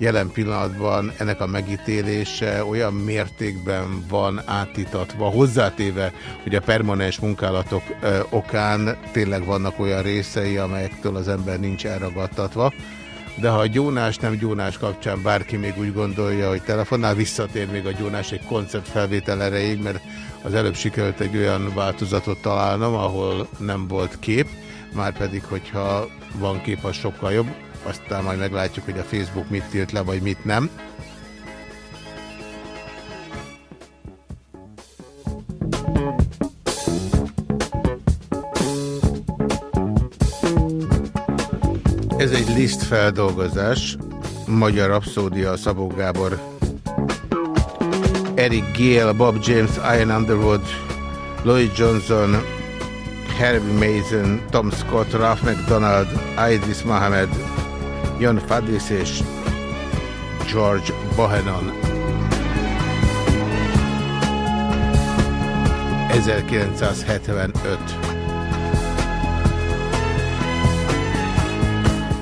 jelen pillanatban ennek a megítélése olyan mértékben van átítatva, hozzátéve, hogy a permanens munkálatok ö, okán tényleg vannak olyan részei, amelyektől az ember nincs elragadtatva. De ha a gyónás nem gyónás kapcsán bárki még úgy gondolja, hogy telefonál, visszatér még a gyónás egy koncertfelvétel erejéig, mert az előbb sikerült egy olyan változatot találnom, ahol nem volt kép, már pedig, hogyha van kép, az sokkal jobb. Aztán majd meglátjuk, hogy a Facebook mit tilt le, vagy mit nem. Ez egy list feldolgozás, Magyar Rapszódia, Szabó Gábor, Eric Gale, Bob James, Ian Underwood, Lloyd Johnson, Herbie Mason, Tom Scott, Ralph McDonald, Idris Mohamed, Jan Fadis és George Bohenon. 1975 061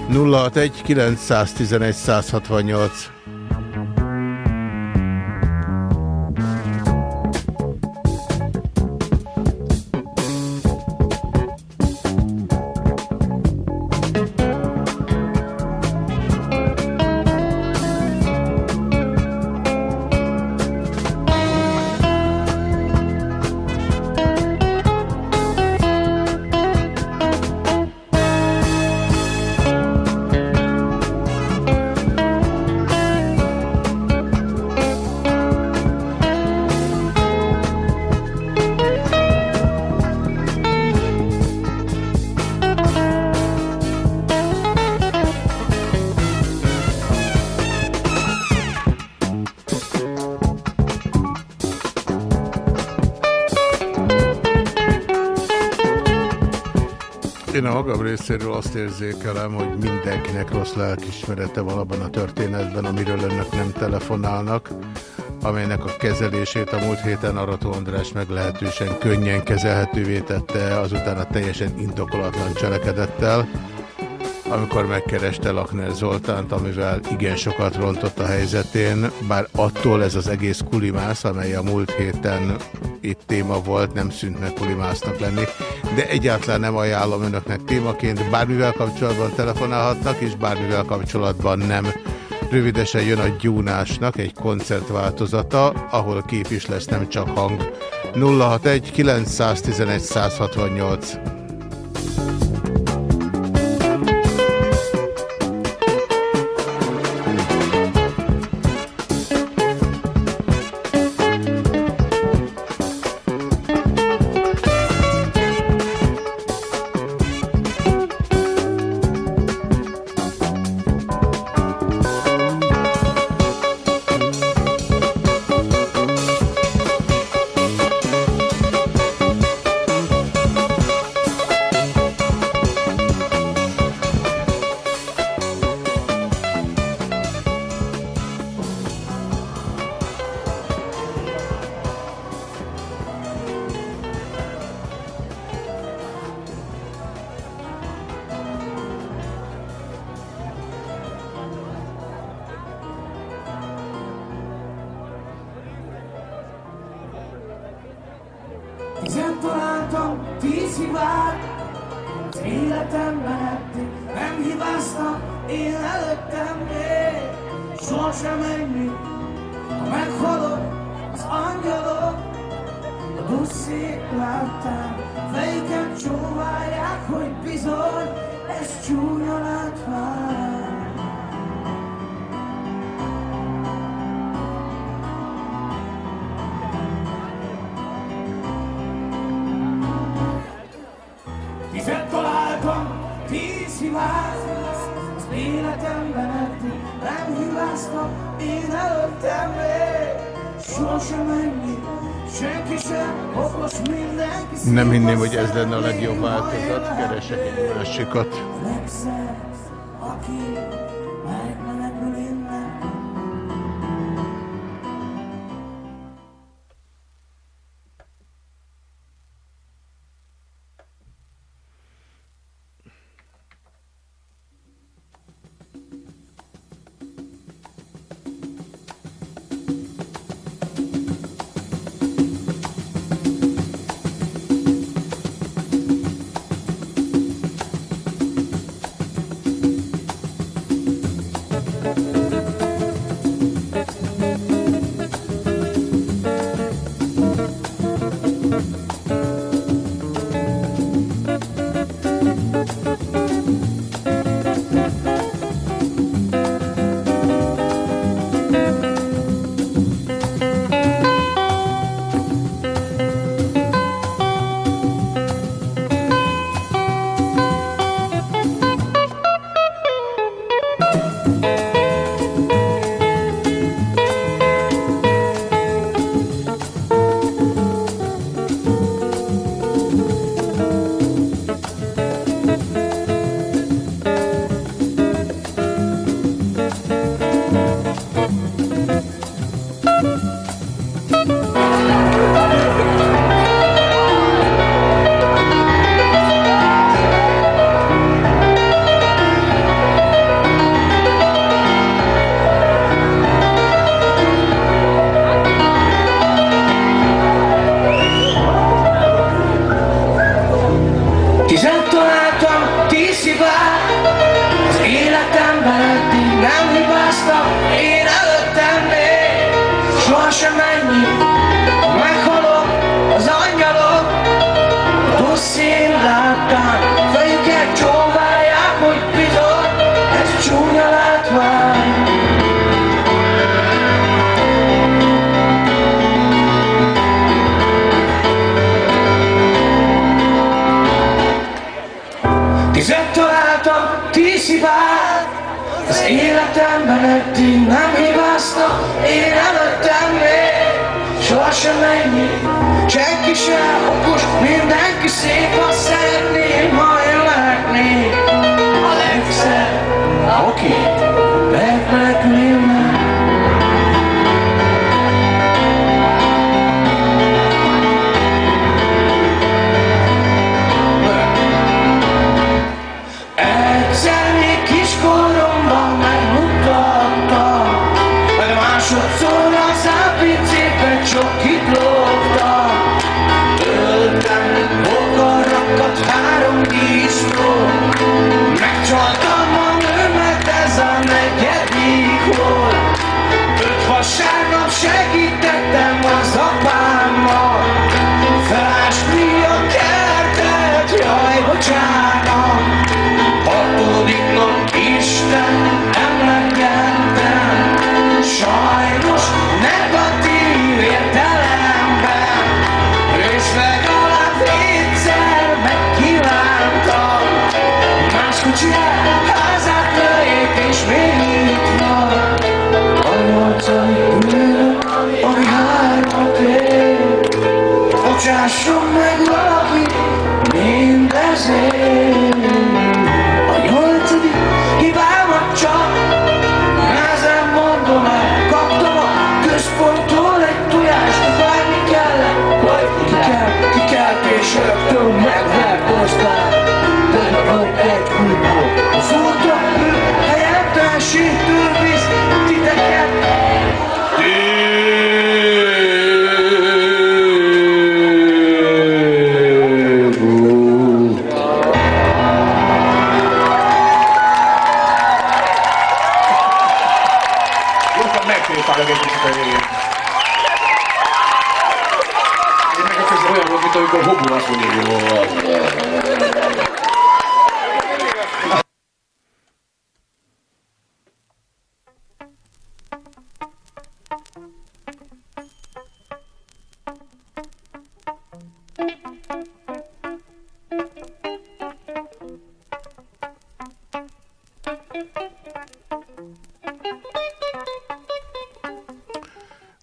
911 168 részéről azt érzékelem, hogy mindenkinek rossz lelkismerete van abban a történetben, amiről önök nem telefonálnak, amelynek a kezelését a múlt héten Arató András meglehetősen könnyen kezelhetővé tette, azután a teljesen indokolatlan cselekedettel, amikor megkereste Lakner Zoltánt, amivel igen sokat rontott a helyzetén, bár attól ez az egész kulimász, amely a múlt héten itt téma volt, nem szűnt meg kulimásznak lenni, de egyáltalán nem ajánlom önöknek témaként, bármivel kapcsolatban telefonálhatnak, és bármivel kapcsolatban nem. Rövidesen jön a gyúnásnak egy koncertváltozata, ahol kép is lesz, nem csak hang. 061 911 168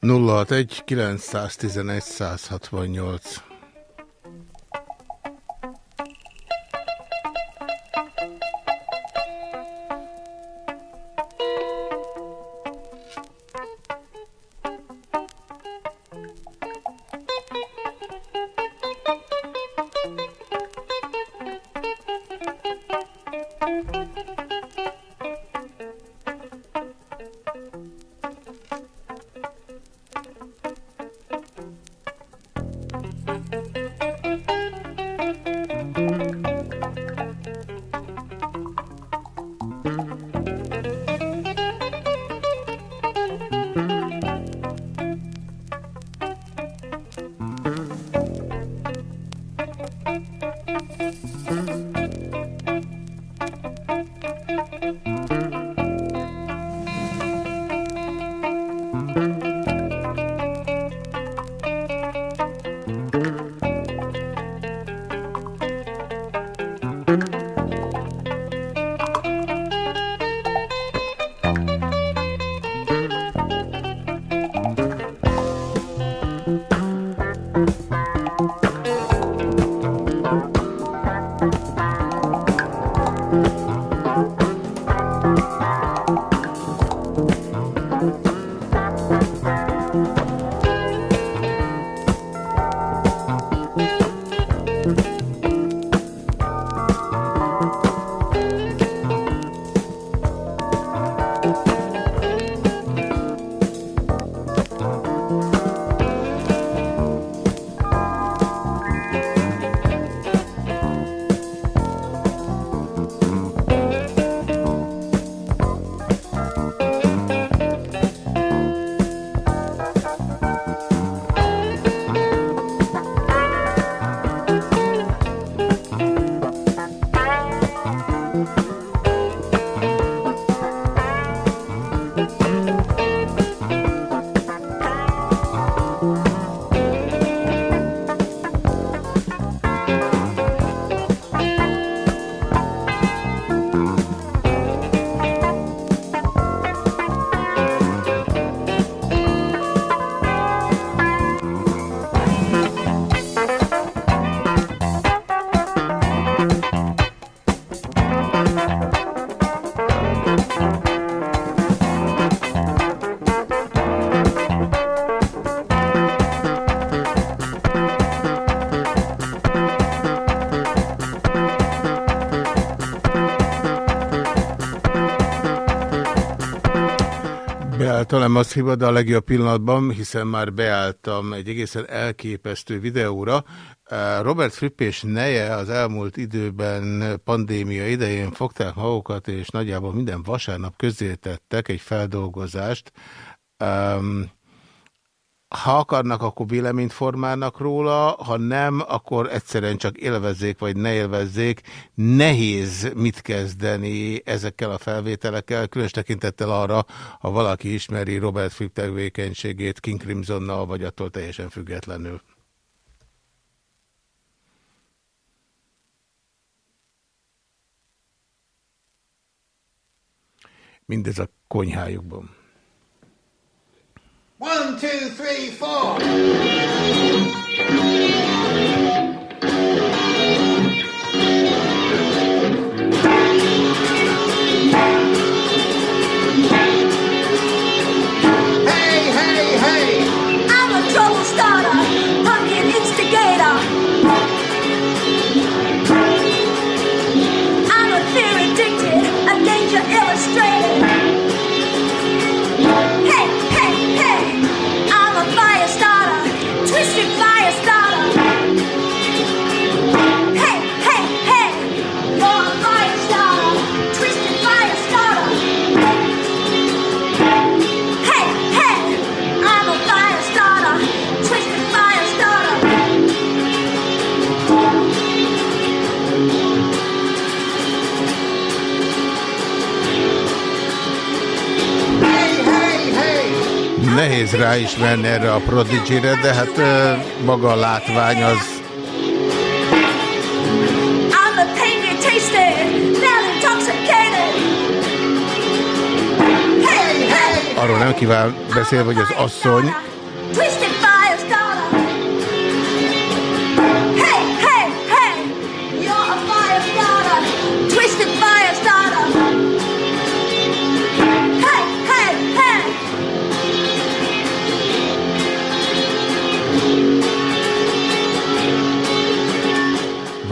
061 911 168 talán az hiba, de a legjobb pillanatban, hiszen már beálltam egy egészen elképesztő videóra. Robert Fripp és Neje az elmúlt időben pandémia idején fogták magukat, és nagyjából minden vasárnap közzétettek egy feldolgozást. Um, ha akarnak, akkor véleményt formálnak róla, ha nem, akkor egyszerűen csak élvezzék, vagy ne élvezzék. Nehéz mit kezdeni ezekkel a felvételekkel, különös tekintettel arra, ha valaki ismeri Robert Fripp tevékenységét King Crimsonnal, vagy attól teljesen függetlenül. Mindez a konyhájukban. One, two, three, four. Nehéz ráismerni erre a prodigy de hát maga a látvány az arról nem kíván beszélni, hogy az asszony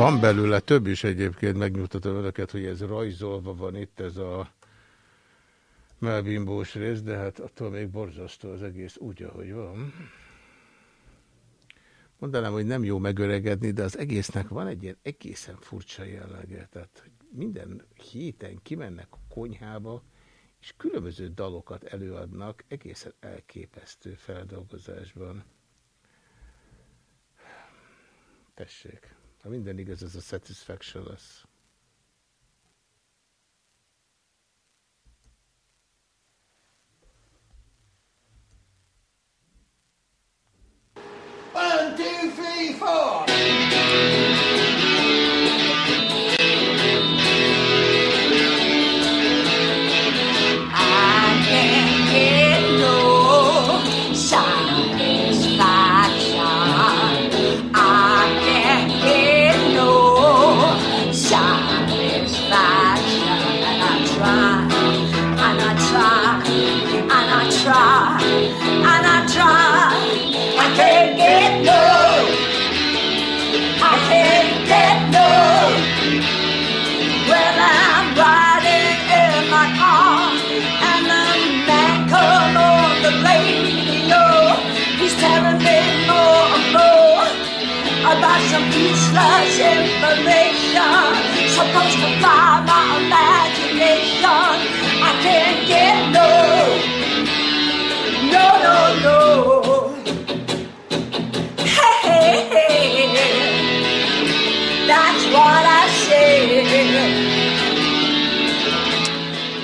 Van belőle több is egyébként, megnyugtatom önöket, hogy ez rajzolva van itt, ez a melbimbós rész, de hát attól még borzasztó az egész úgy, ahogy van. Mondanám, hogy nem jó megöregedni, de az egésznek van egy ilyen egészen furcsa jellege. Tehát, hogy minden héten kimennek a konyhába, és különböző dalokat előadnak egészen elképesztő feldolgozásban. Tessék. Ha minden igaz, ez a satisfaction. One, two, three, four.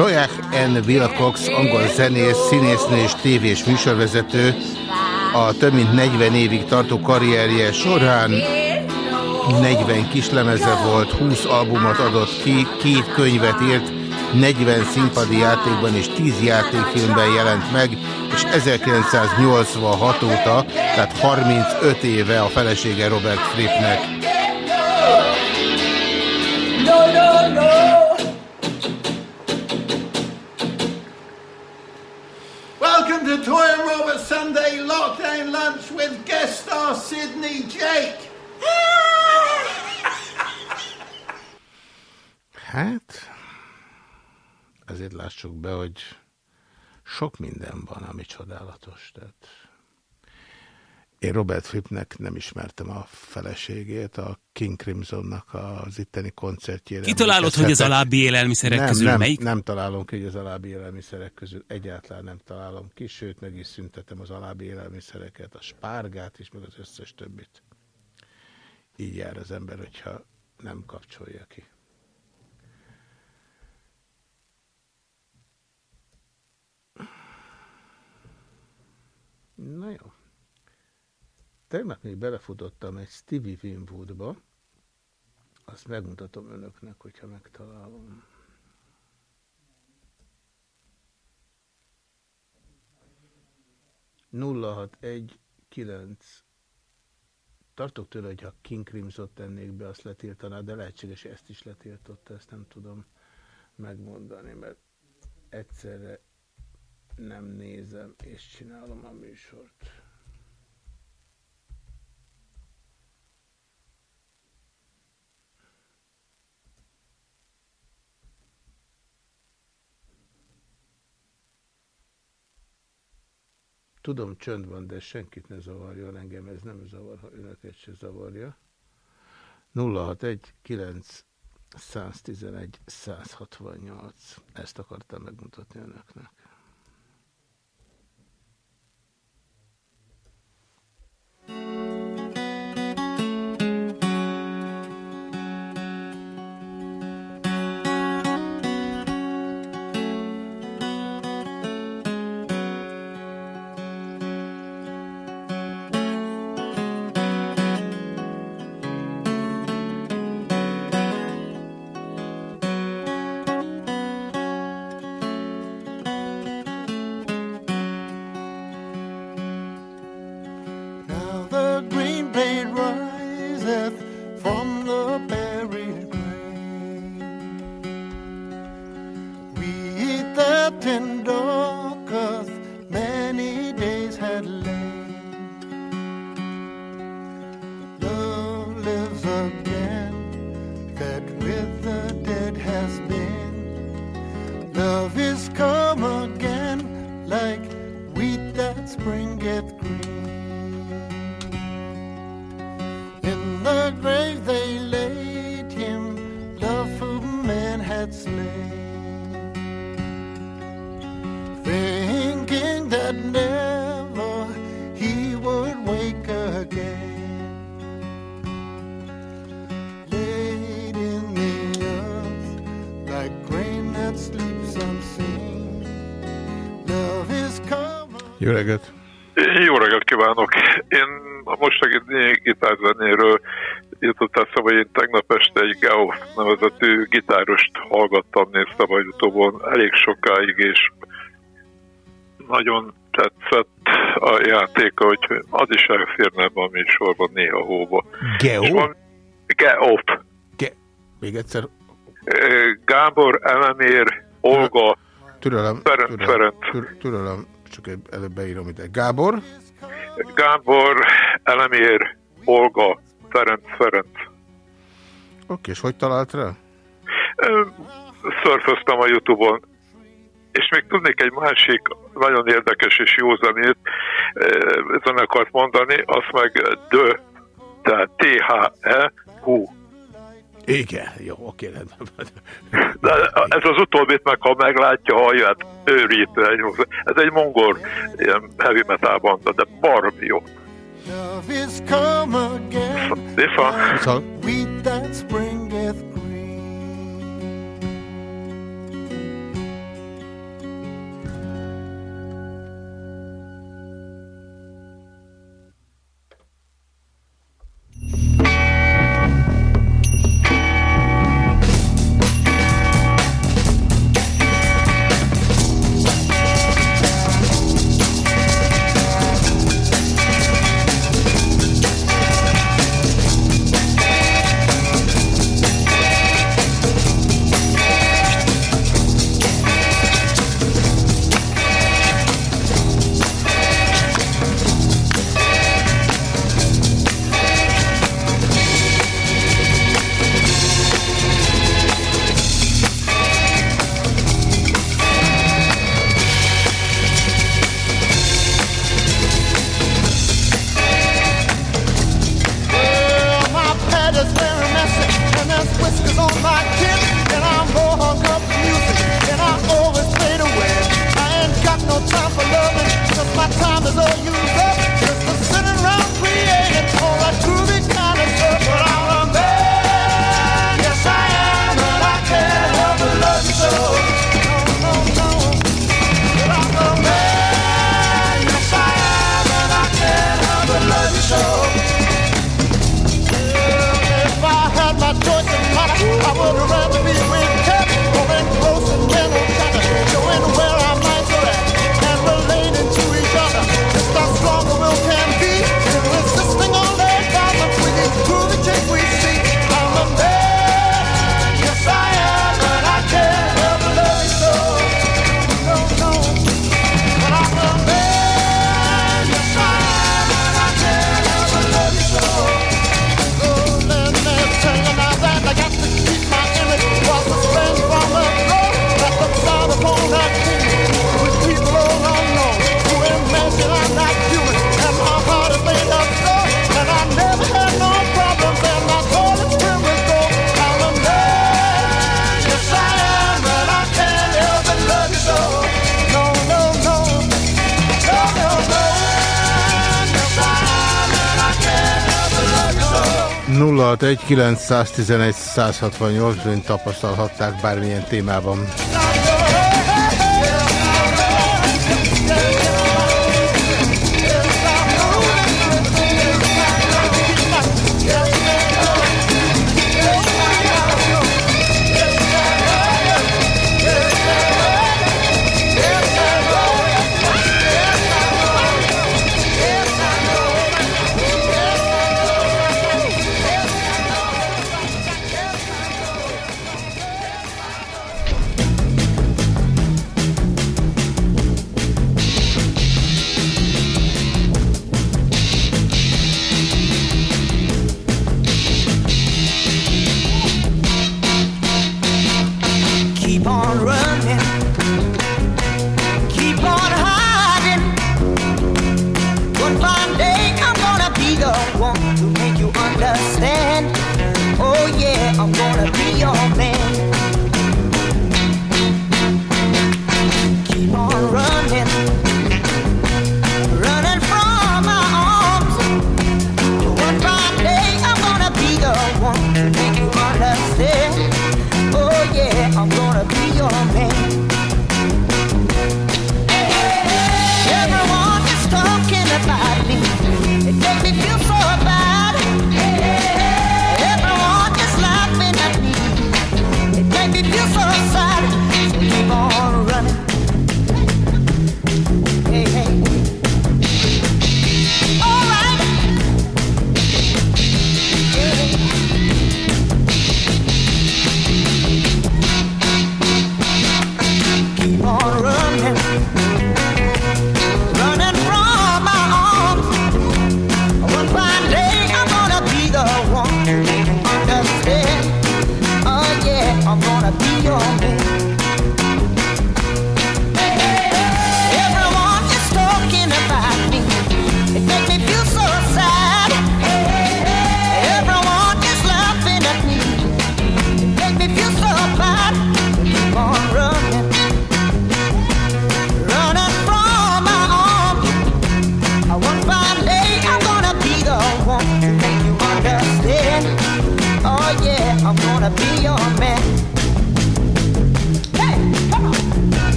Tojach N. Wilcox, angol zenész, színésznő és tévés műsorvezető, a több mint 40 évig tartó karrierje során 40 kislemeze volt, 20 albumot adott ki, két könyvet írt, 40 színpadi játékban és 10 játékfilmben jelent meg, és 1986 óta, tehát 35 éve a felesége Robert Frippnek. No, no, no. To Toy Robert Sunday Lockdown Lunch with guest star Sydney Jake. Hát, azért lássuk be, hogy sok minden van, ami csodálatos. Tehát én Robert Frippnek nem ismertem a feleségét, a King Crimsonnak az itteni koncertjére. Kitalálod, hogy az alábbi élelmiszerek nem, közül nem, melyik? Nem találom ki, hogy az alábbi élelmiszerek közül egyáltalán nem találom ki, sőt meg is szüntetem az alábbi élelmiszereket, a spárgát is, meg az összes többit. Így jár az ember, hogyha nem kapcsolja ki. Na jó. Tegnap még belefutottam egy Stevie Winwoodba. Azt megmutatom önöknek, hogyha megtalálom. Egy kilenc. Tartok tőle, hogy ha King Crimson tennék be, azt letiltaná, de lehetséges, ezt is letiltotta, ezt nem tudom megmondani, mert egyszerre nem nézem és csinálom a műsort. Tudom, csönd van, de senkit ne zavarjon, engem ez nem zavar, ha önöket se zavarja. 061 9 111 168. Ezt akartam megmutatni önöknek. Jó reggelt! Jó reggelt kívánok! Én a mostani gitárzenéről jutott eszembe, hogy én tegnap este egy Geo nevezetű gitárost hallgattam, néztem a Youtube-on elég sokáig, és nagyon tetszett a játéka, hogy az is elférne ebben a műsorban néha hóba. Geo? Van- Geop. Ge Még egyszer. Gábor, Elemér, Olga, Türelem. Ferenc, türelem, Ferenc. tür- Türelem. Csak előbb beírom ide. Gábor? Gábor, Elemér, Olga, Ferenc, Ferenc. Oké, és hogy talált rá? Szörföztem a Youtube-on, és még tudnék egy másik nagyon érdekes és jó zenét zenekart mondani, azt meg The, tehát T-H-E, Hú. Igen, jó, oké. De ez az utóbbit meg, ha meglátja, hallját, őrítő. Ez egy mongol ilyen heavy metal banda, de baromi jó. Love is come again. Viszont. Wheat 061 911 168 tapasztalhatták bármilyen témában.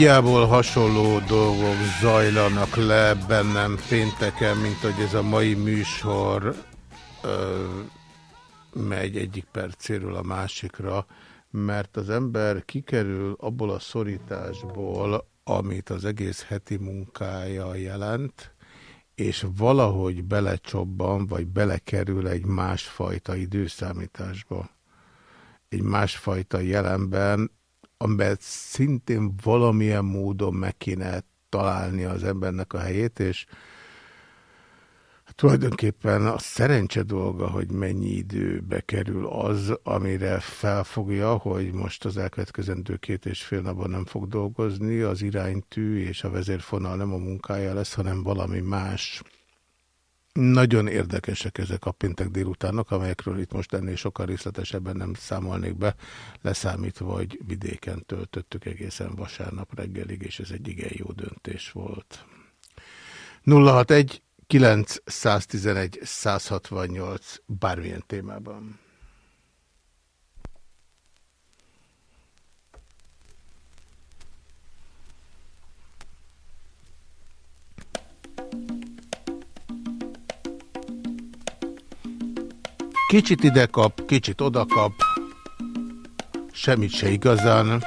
Nagyjából hasonló dolgok zajlanak le bennem pénteken, mint hogy ez a mai műsor ö, megy egyik percéről a másikra, mert az ember kikerül abból a szorításból, amit az egész heti munkája jelent, és valahogy belecsobban, vagy belekerül egy másfajta időszámításba. Egy másfajta jelenben, amelyet szintén valamilyen módon meg kéne találni az embernek a helyét, és Tulajdonképpen a szerencse dolga, hogy mennyi időbe kerül az, amire felfogja, hogy most az elkövetkezendő két és fél napban nem fog dolgozni, az iránytű és a vezérfonal nem a munkája lesz, hanem valami más. Nagyon érdekesek ezek a péntek délutánok, amelyekről itt most ennél sokkal részletesebben nem számolnék be, leszámítva, hogy vidéken töltöttük egészen vasárnap reggelig, és ez egy igen jó döntés volt. 061 911 168 bármilyen témában. Kicsit ide kap, kicsit oda kap, semmit se igazán.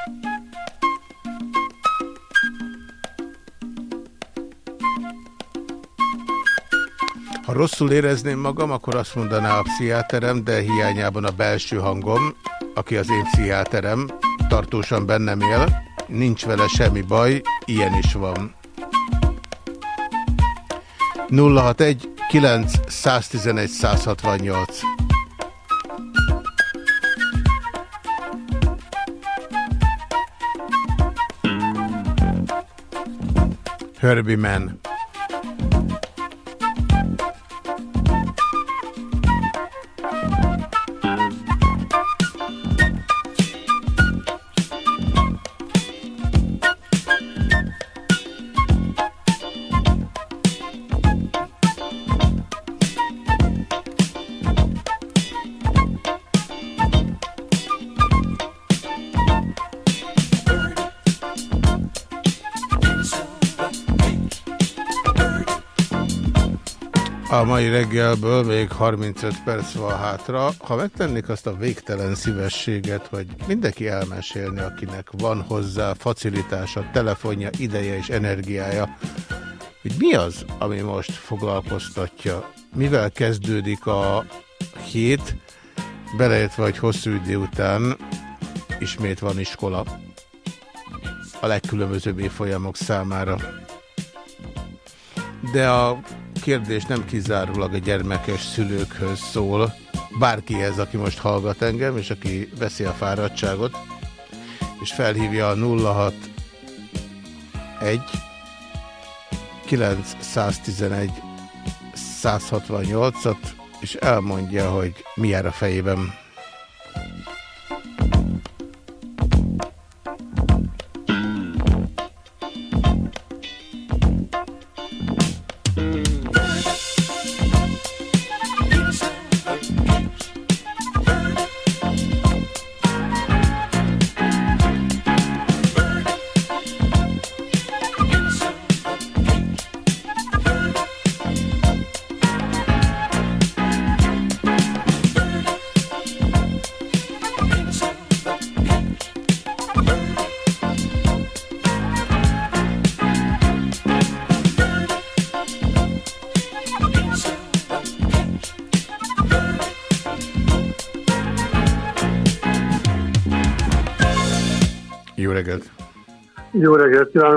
Ha rosszul érezném magam, akkor azt mondaná a pszichiáterem, de hiányában a belső hangom, aki az én pszichiáterem, tartósan bennem él, nincs vele semmi baj, ilyen is van. 061 9 111 168 Herbie Man A mai reggelből még 35 perc van hátra. Ha megtennék azt a végtelen szívességet, hogy mindenki elmesélni, akinek van hozzá facilitása, telefonja, ideje és energiája, hogy mi az, ami most foglalkoztatja, mivel kezdődik a hét, beleértve, hogy hosszú idő után ismét van iskola a legkülönbözőbb évfolyamok számára. De a kérdés nem kizárólag a gyermekes szülőkhöz szól, bárkihez, aki most hallgat engem, és aki veszi a fáradtságot, és felhívja a 061 911 168-at, és elmondja, hogy mi jár a fejében.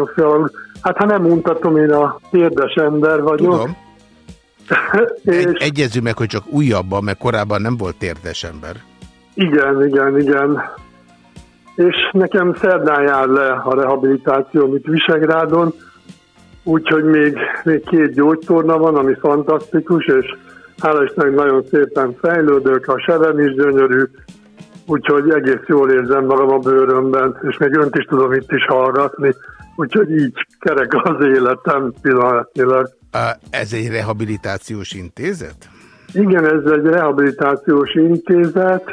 Fiala úr. Hát ha nem mutatom, én a térdes ember vagyok. Tudom. Egy, egyezünk meg, hogy csak újabban, mert korábban nem volt térdes ember. Igen, igen, igen. És nekem szerdán jár le a rehabilitáció, itt Visegrádon, úgyhogy még, még két gyógytorna van, ami fantasztikus, és hála Istennek nagyon szépen fejlődök, a sevem is gyönyörű, úgyhogy egész jól érzem magam a bőrömben, és még önt is tudom itt is hallgatni, úgyhogy így kerek az életem pillanatnyilag. Ez egy rehabilitációs intézet? Igen, ez egy rehabilitációs intézet,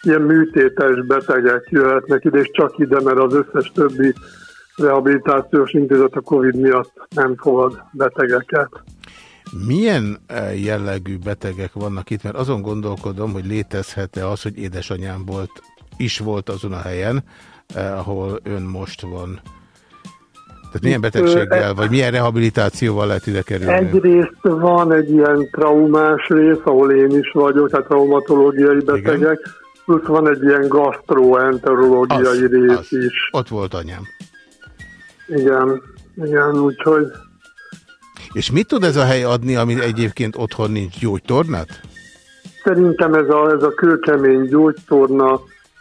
ilyen műtétes betegek jöhetnek ide, és csak ide, mert az összes többi rehabilitációs intézet a Covid miatt nem fogad betegeket. Milyen eh, jellegű betegek vannak itt? Mert azon gondolkodom, hogy létezhet-e az, hogy édesanyám volt, is volt azon a helyen, eh, ahol ön most van. Tehát milyen betegséggel, vagy milyen rehabilitációval lehet ide kerülni? Egyrészt van egy ilyen traumás rész, ahol én is vagyok, tehát traumatológiai betegek, Igen. plusz van egy ilyen gastroenterológiai rész az. is. Ott volt anyám. Igen, igen, úgyhogy... És mit tud ez a hely adni, ami egyébként otthon nincs gyógytornát? Szerintem ez a, ez a kőkemény gyógytorna,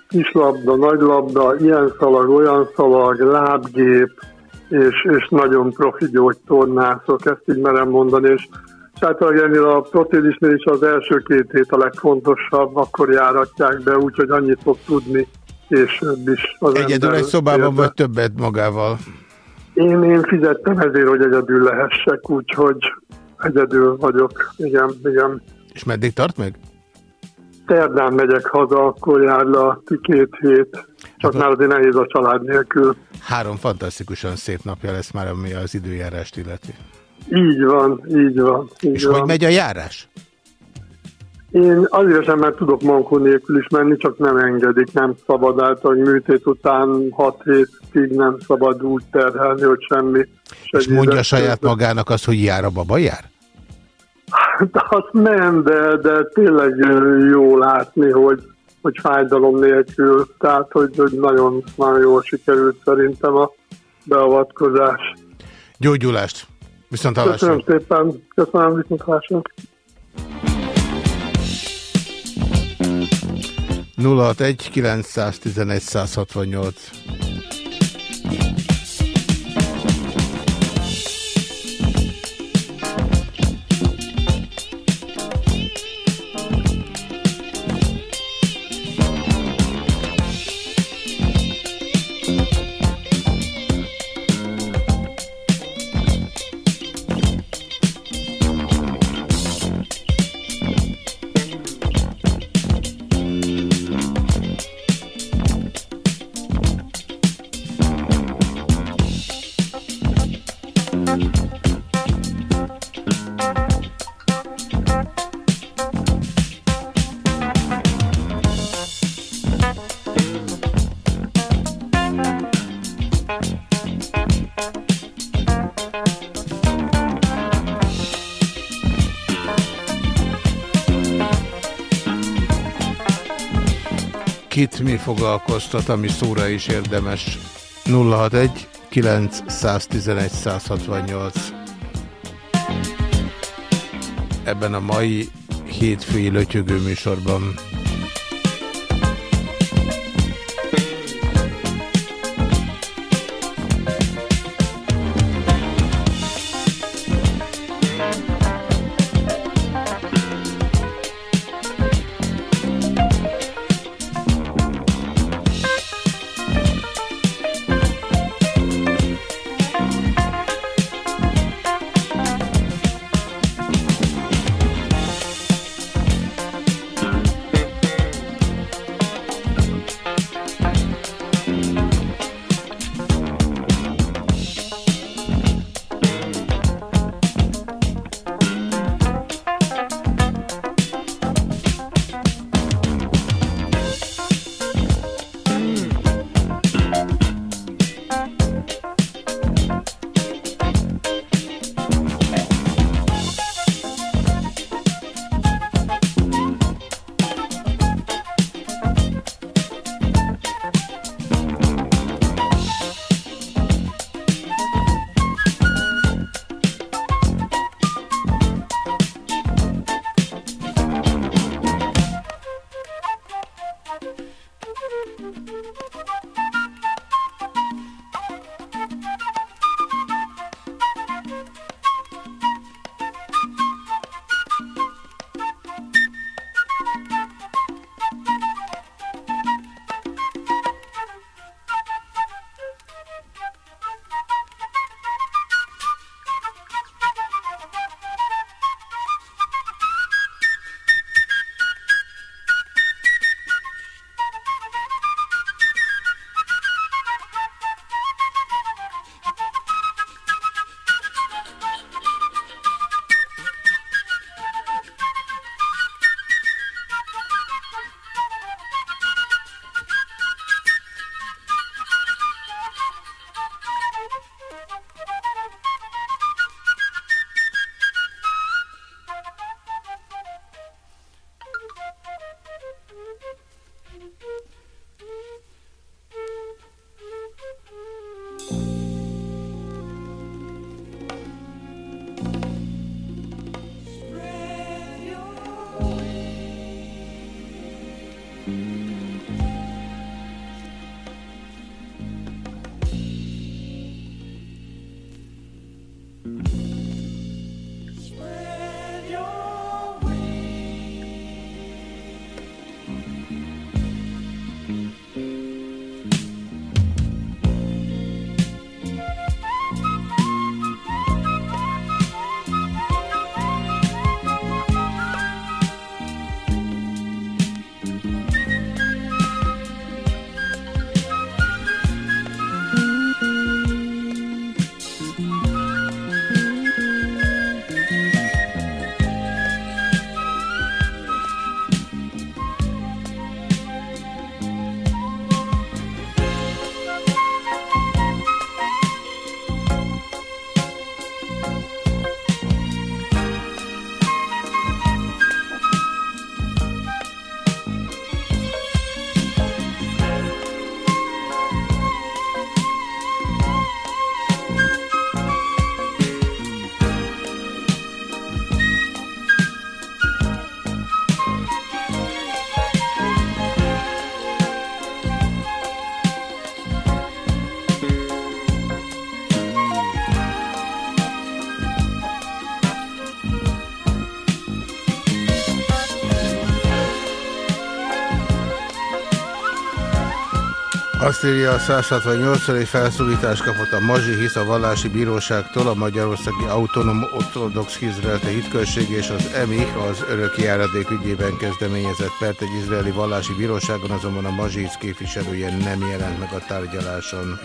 kislabda, nagylabda, ilyen szalag, olyan szalag, lábgép, és, és nagyon profi gyógytornászok, ezt így merem mondani, és általában ennél a protédisnél is az első két hét a legfontosabb, akkor járatják be, úgyhogy annyit fog tudni később is. Az Egyedül egy szobában vagy többet magával? Én, én fizettem ezért, hogy egyedül lehessek, úgyhogy egyedül vagyok. Igen, igen. És meddig tart meg? Terdán megyek haza, akkor jár le két hét. Csak hát már azért nehéz a család nélkül. Három fantasztikusan szép napja lesz már, ami az időjárást illeti. Így van, így van. Így És van. hogy megy a járás? Én azért sem, mert tudok mankó nélkül is menni, csak nem engedik, nem szabad át, hogy műtét után 6 hétig nem szabad úgy terhelni, hogy semmi. És mondja saját magának azt, hogy jár a baba jár? Azt nem, de, de tényleg jó látni, hogy, hogy fájdalom nélkül, tehát hogy, hogy nagyon, nagyon jól sikerült szerintem a beavatkozás. Gyógyulást! Viszont hallásra. Köszönöm szépen, köszönöm viszont hallásra. 061 911 168 foglalkoztat, ami szóra is érdemes. 061 911 168 Ebben a mai hétfői lötyögő műsorban. Azt írja a 168 felszólítást kapott a Mazsi hisz a vallási bíróságtól, a Magyarországi Autonóm Ortodox Izraelte Hitközség és az EMI az örök járadék ügyében kezdeményezett pert egy izraeli vallási bíróságon, azonban a Mazsi képviselője nem jelent meg a tárgyaláson.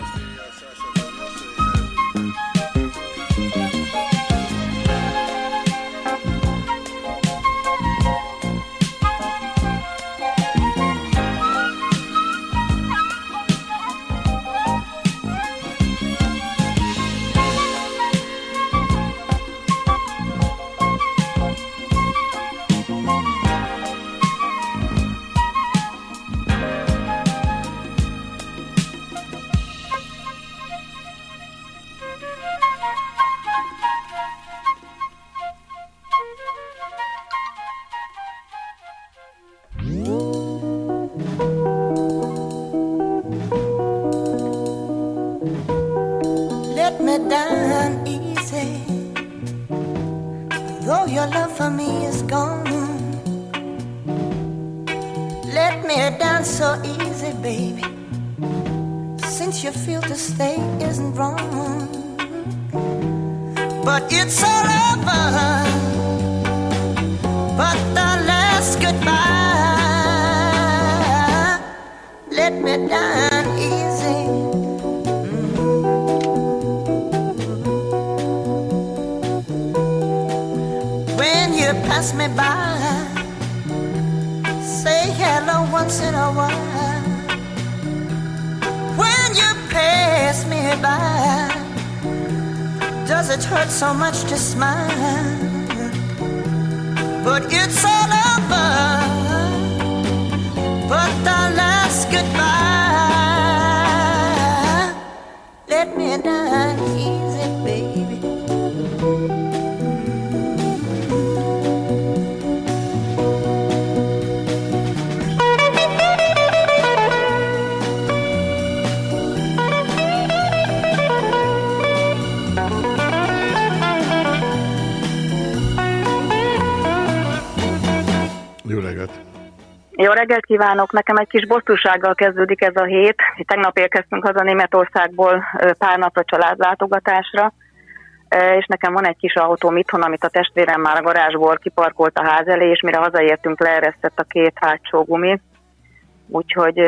Reggelt kívánok! Nekem egy kis bosszúsággal kezdődik ez a hét. Tegnap érkeztünk haza Németországból pár napra családlátogatásra, és nekem van egy kis autóm itthon, amit a testvérem már a garázsból kiparkolt a ház elé, és mire hazaértünk, leeresztett a két hátsó gumi. Úgyhogy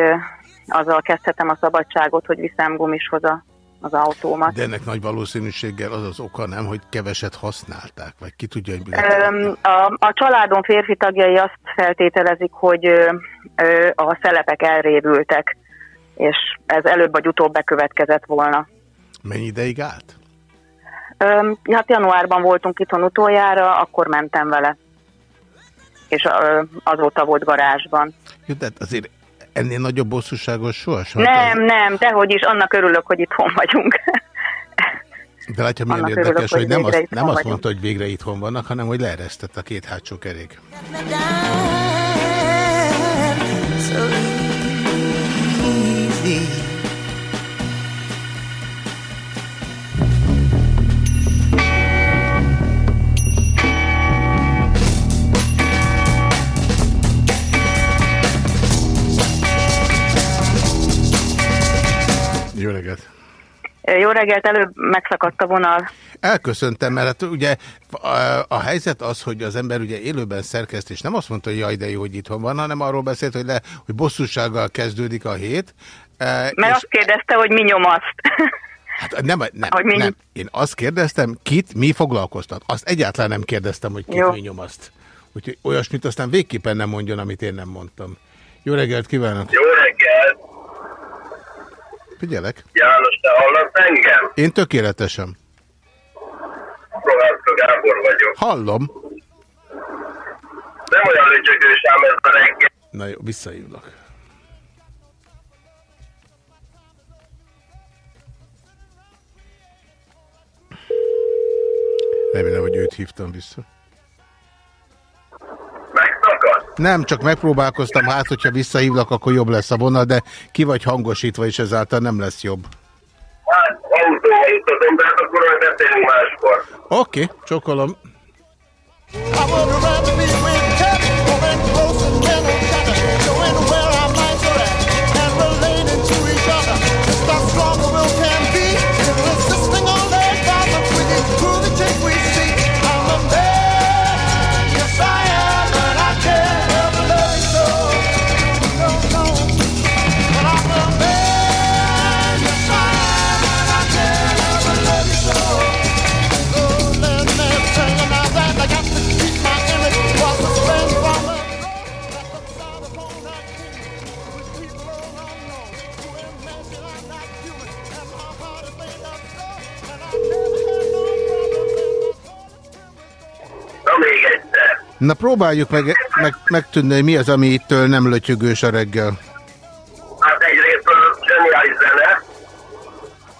azzal kezdhetem a szabadságot, hogy viszem gumishoz a, az autómat. De ennek nagy valószínűséggel az az oka nem, hogy keveset használták, vagy ki tudja, hogy Öm, A, a családon férfi tagjai azt feltételezik, hogy ö, ö, a szelepek elrévültek, és ez előbb vagy utóbb bekövetkezett volna. Mennyi ideig állt? Öm, Hát januárban voltunk itthon utoljára, akkor mentem vele. És azóta volt garázsban. Jó, de hát azért ennél nagyobb bosszúságos sohasem. Nem, nem, dehogy is, annak örülök, hogy itthon vagyunk. De látja, milyen Annak érdekes, örülök, hogy hogy nem, azt, nem azt mondta, hogy végre itthon vannak, hanem hogy leeresztett a két hátsó kerék. So easy. Jó reggelt! Jó reggelt, előbb megszakadt a vonal. Elköszöntem, mert hát ugye a, a helyzet az, hogy az ember ugye élőben szerkeszt, és nem azt mondta, hogy jaj, de jó, hogy itthon van, hanem arról beszélt, hogy, le, hogy bosszúsággal kezdődik a hét. E, Mert és, azt kérdezte, hogy mi nyomaszt. hát nem, nem, hogy mi- nem, én azt kérdeztem, kit mi foglalkoztat. Azt egyáltalán nem kérdeztem, hogy kit Jó. mi nyomaszt. Úgyhogy olyasmit aztán végképpen nem mondjon, amit én nem mondtam. Jó reggelt kívánok! Jó reggelt! Figyelek! János, te hallasz engem? Én tökéletesen. Prohászka Gábor vagyok. Hallom. Nem olyan lötyögős ám ez a reggel. Na jó, visszahívlak. Remélem, hogy őt hívtam vissza. Nem, csak megpróbálkoztam, hát hogyha visszahívlak, akkor jobb lesz a vonal, de ki vagy hangosítva, és ezáltal nem lesz jobb. Hát, autóval utatom, de hát akkor beszélünk máskor. Oké, okay, csokolom. I Na próbáljuk meg, meg, megtudni, hogy mi az, ami ittől nem lötyögős a reggel. Hát egyrészt zseniális zene,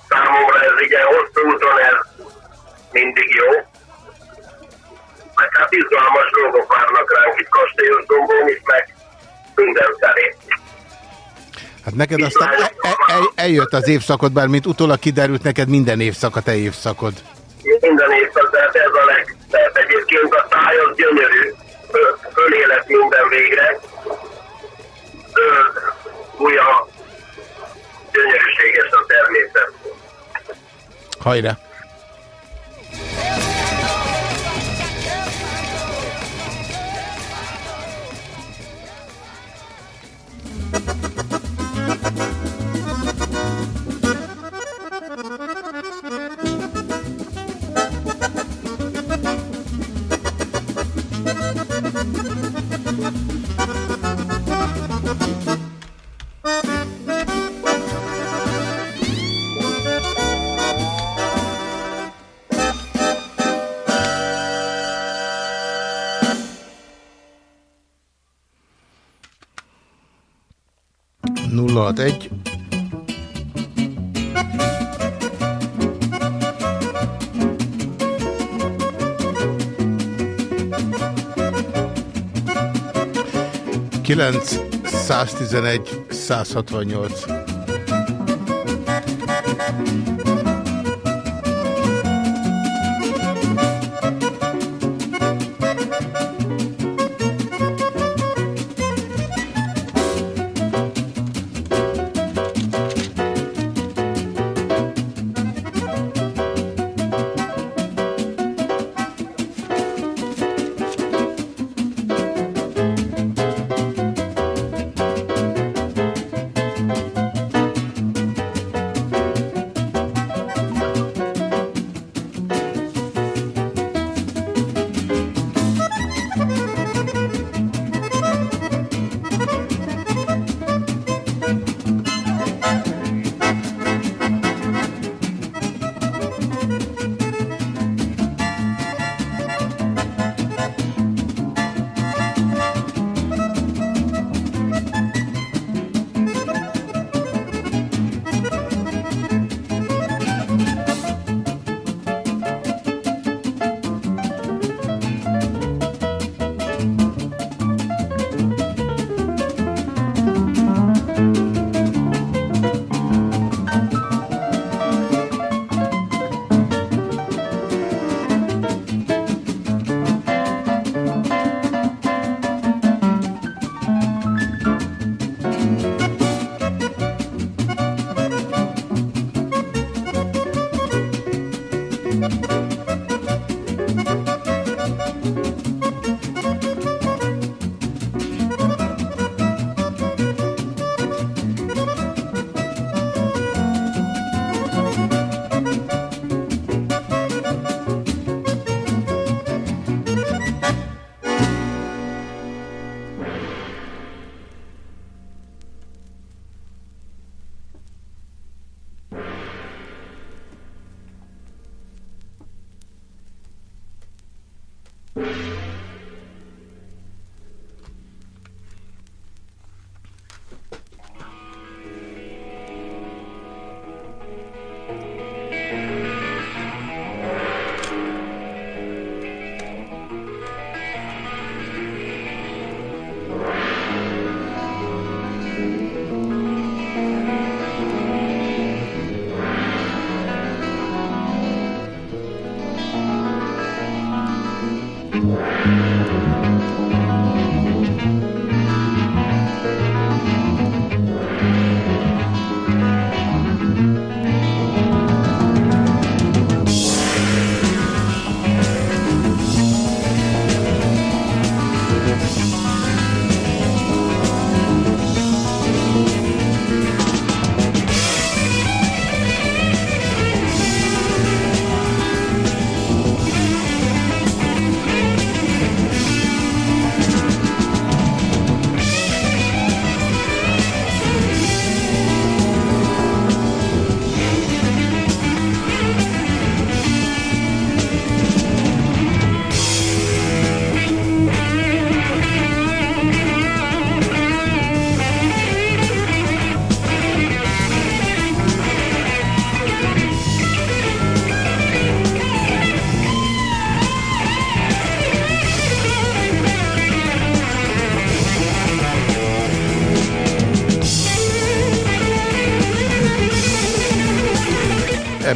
számomra ez ugye hosszú úton ez mindig jó. Meg hát izgalmas dolgok várnak ránk itt Kastélyos is, meg minden felé. Hát neked aztán el, el, eljött az évszakod, bár mint utólag kiderült, neked minden évszak a te évszakod minden évben, tehát ez a legszebb. Egyébként a táj az gyönyörű, fölélet minden végre, zöld, újra, gyönyörűséges a természet. Hajrá! 061 9 111 168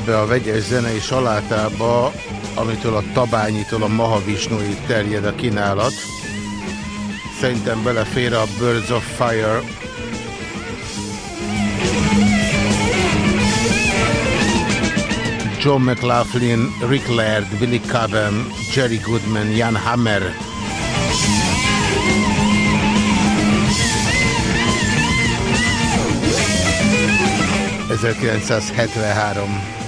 ebbe a vegyes zenei salátába, amitől a Tabányitól a Mahavisnuig terjed a kínálat. Szerintem belefér a Birds of Fire. John McLaughlin, Rick Laird, Billy Cobham, Jerry Goodman, Jan Hammer. 1973.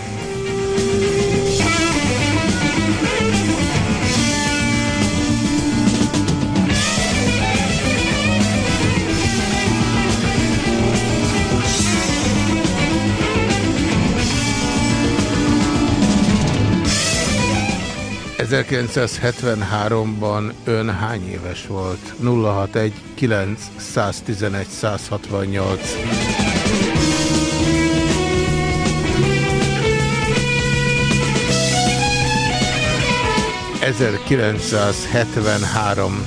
...1973-ban ön hány éves volt? 061 911 168 1973.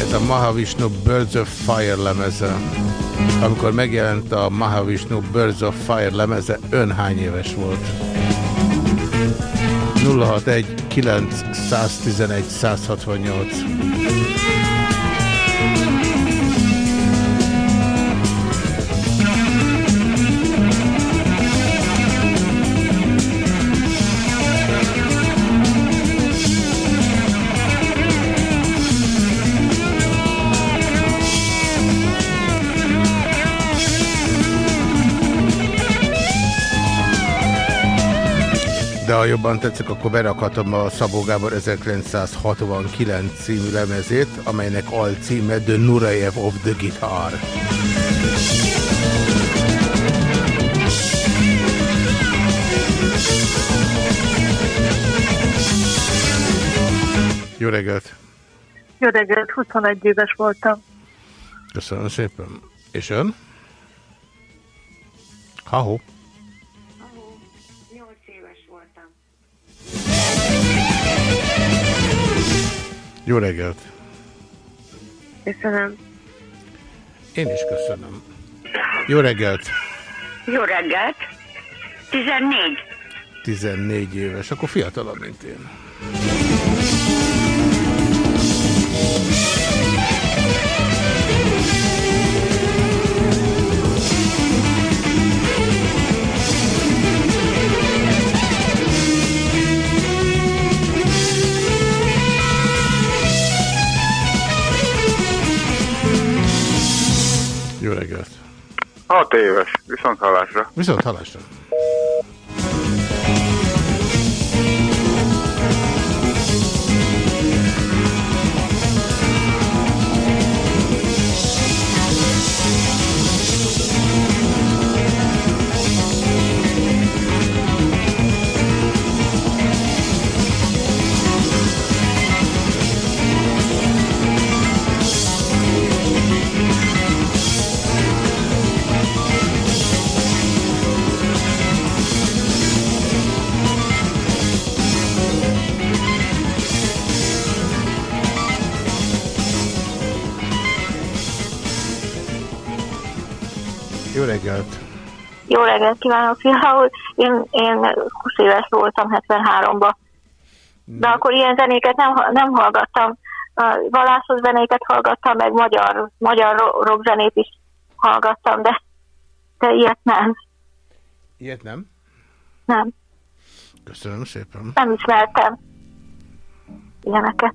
Ez a Mahavishnu Birds of Fire lemeze. Amikor megjelent a Mahavishnu Birds of Fire lemeze, ön hány éves volt? 061 911 168 ha jobban tetszik, akkor berakhatom a Szabó Gábor 1969 című lemezét, amelynek alcíme The Nureyev of the Guitar. Jó reggelt! Jó reggelt, 21 éves voltam. Köszönöm szépen. És ön? Ha-ho. Jó reggelt! Köszönöm. Én is köszönöm. Jó reggelt! Jó reggelt! 14. 14 éves, akkor fiatalabb, mint én. Jó reggelt! 6 éves, viszont hallásra. Viszont hallásra. Jó reggelt! Jó reggelt kívánok, Fia úr. Én, én 20 éves voltam 73-ban. De akkor ilyen zenéket nem, nem hallgattam. A vallásos zenéket hallgattam, meg magyar, magyar ro- rockzenét is hallgattam, de, de ilyet nem. Ilyet nem? Nem. Köszönöm szépen. Nem ismertem ilyeneket.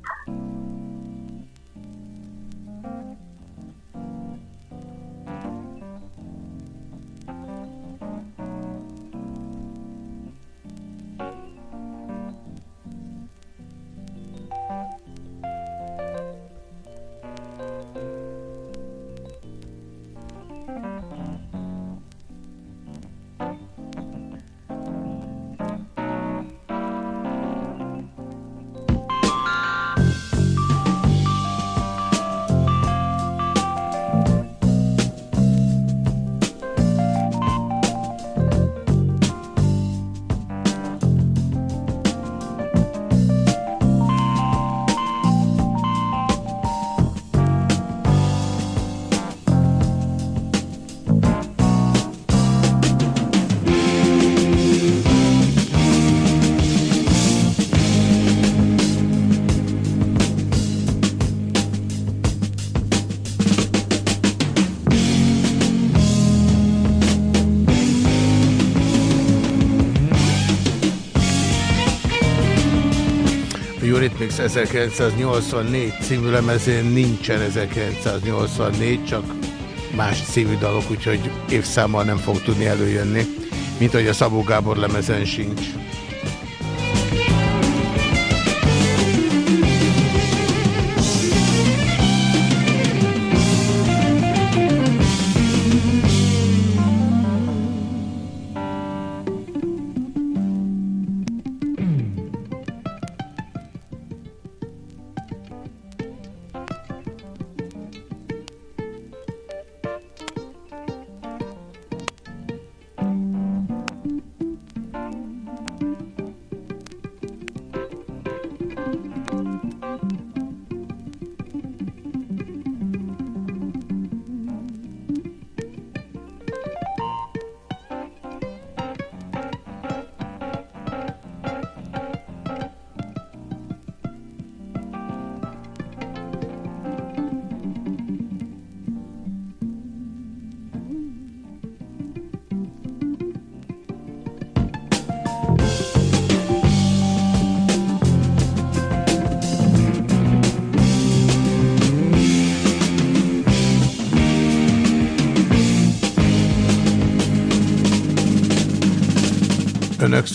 Eurythmics 1984 című lemezén nincsen 1984, csak más című dalok, úgyhogy évszámmal nem fog tudni előjönni, mint hogy a Szabó Gábor lemezen sincs.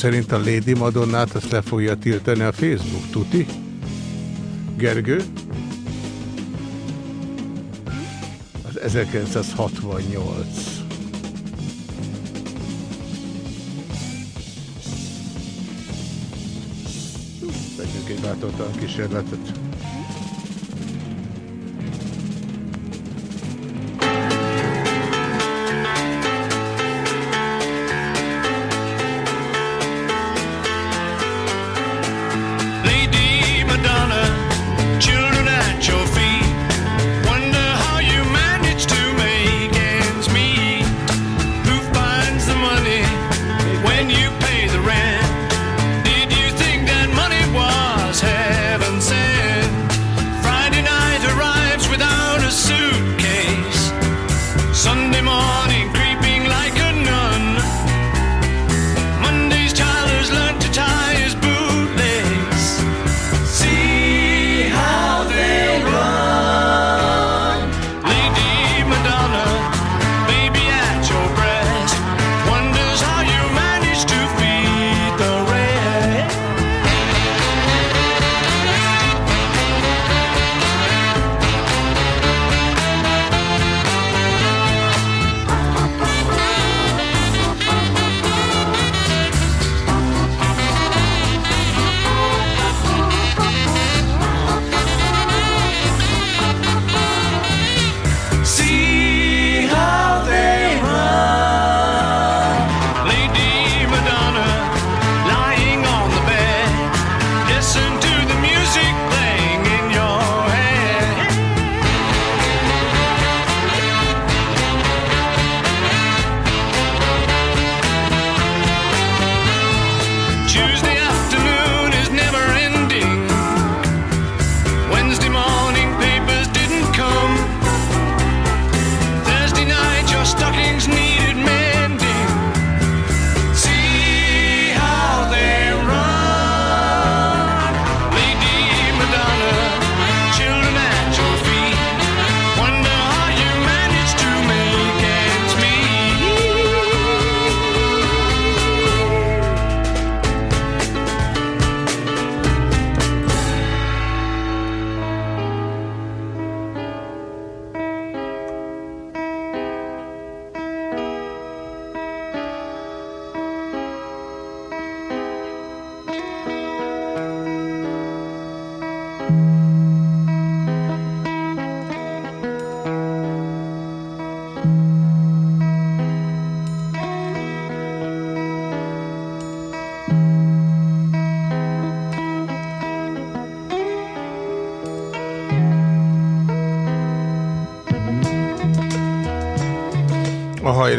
szerint a Lady Madonnát azt le fogja tiltani a Facebook, tuti? Gergő? Az 1968. Tegyünk egy bátortalan kísérletet.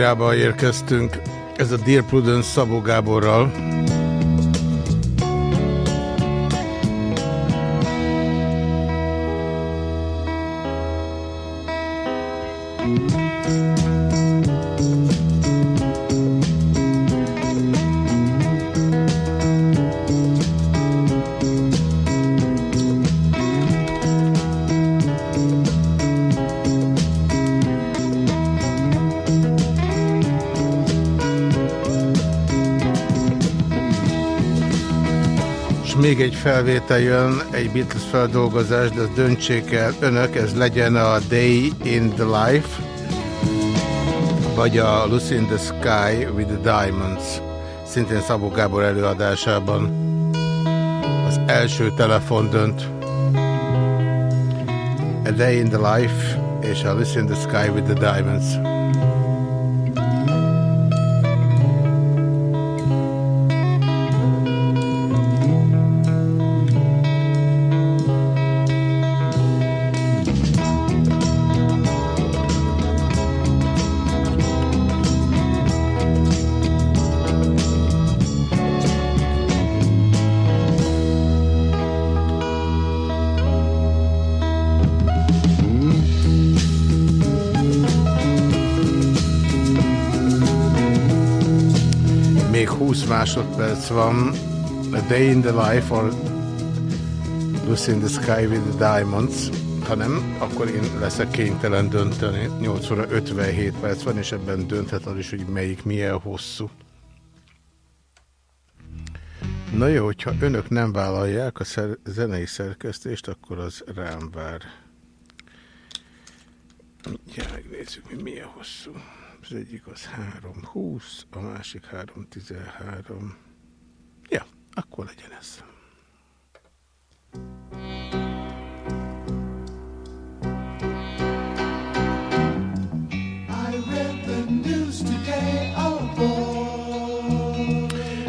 órába érkeztünk. Ez a Dear Prudence Szabó Gáborral. Felvétel jön, egy Beatles feldolgozás, de döntsék el önök, ez legyen a Day in the Life, vagy a Lucy in the Sky with the Diamonds, szintén Szabó Gábor előadásában. Az első telefon dönt. A Day in the Life és a Lucy in the Sky with the Diamonds. Másodperc van. A Day in the Life or Lucy in the Sky with the Diamonds. Ha nem, akkor én leszek kénytelen dönteni. 8 óra 57 perc van, és ebben dönthet az is, hogy melyik milyen hosszú. Na jó, hogyha önök nem vállalják a szer zenei szerkesztést, akkor az rám vár. Ja, megnézzük, mi milyen hosszú. Az egyik az 3.20, a másik 3.13. Ja, akkor legyen ez.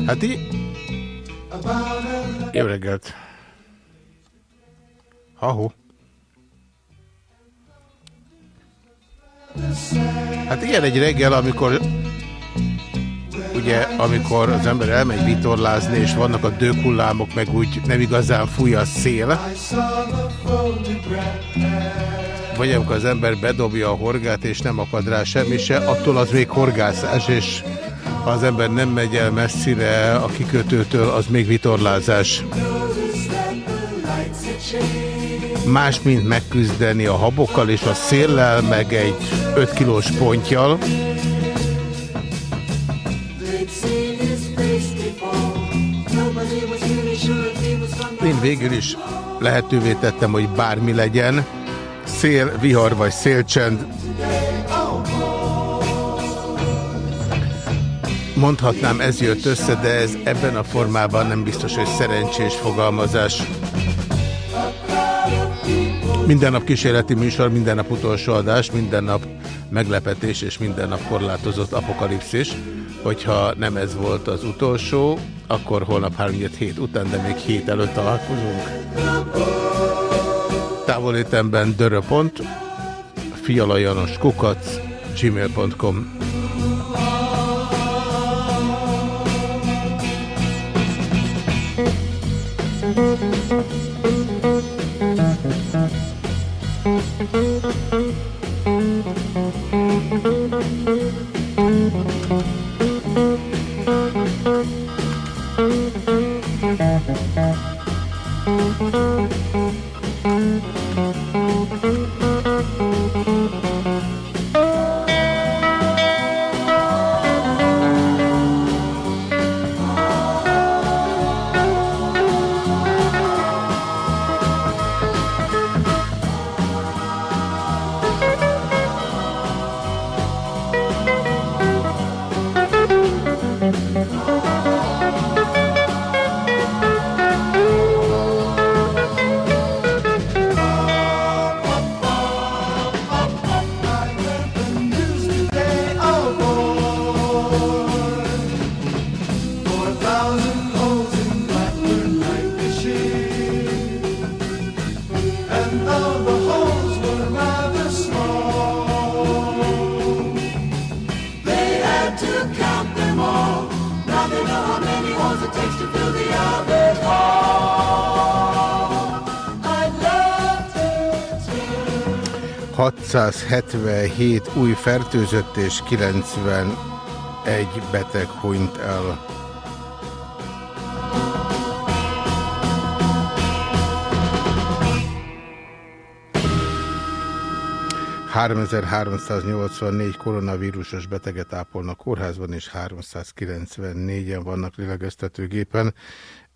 Hát így... Jó reggelt! Ha-ho! Hát ilyen egy reggel, amikor ugye, amikor az ember elmegy vitorlázni, és vannak a dőkhullámok, meg úgy nem igazán fúj a szél, vagy amikor az ember bedobja a horgát, és nem akad rá semmi se, attól az még horgászás, és ha az ember nem megy el messzire a kikötőtől, az még vitorlázás más, mint megküzdeni a habokkal és a széllel, meg egy 5 kilós pontjal. Én végül is lehetővé tettem, hogy bármi legyen. Szél, vihar vagy szélcsend. Mondhatnám, ez jött össze, de ez ebben a formában nem biztos, hogy szerencsés fogalmazás. Minden nap kísérleti műsor, minden nap utolsó adás, minden nap meglepetés és minden nap korlátozott apokalipszis. Hogyha nem ez volt az utolsó, akkor holnap 3 hét után, de még hét előtt találkozunk. Távolétemben döröpont, fialajanos kukac, gmail.com új fertőzött és 91 beteg hunyt el. ...3384 koronavírusos beteget ápolnak kórházban, és 394-en vannak lélegeztetőgépen.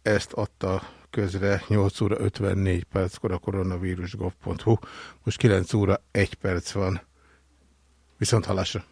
Ezt adta közre 8 óra 54 perckor a koronavírus.gov.hu. Most 9 óra 1 perc van. Viszont halásra!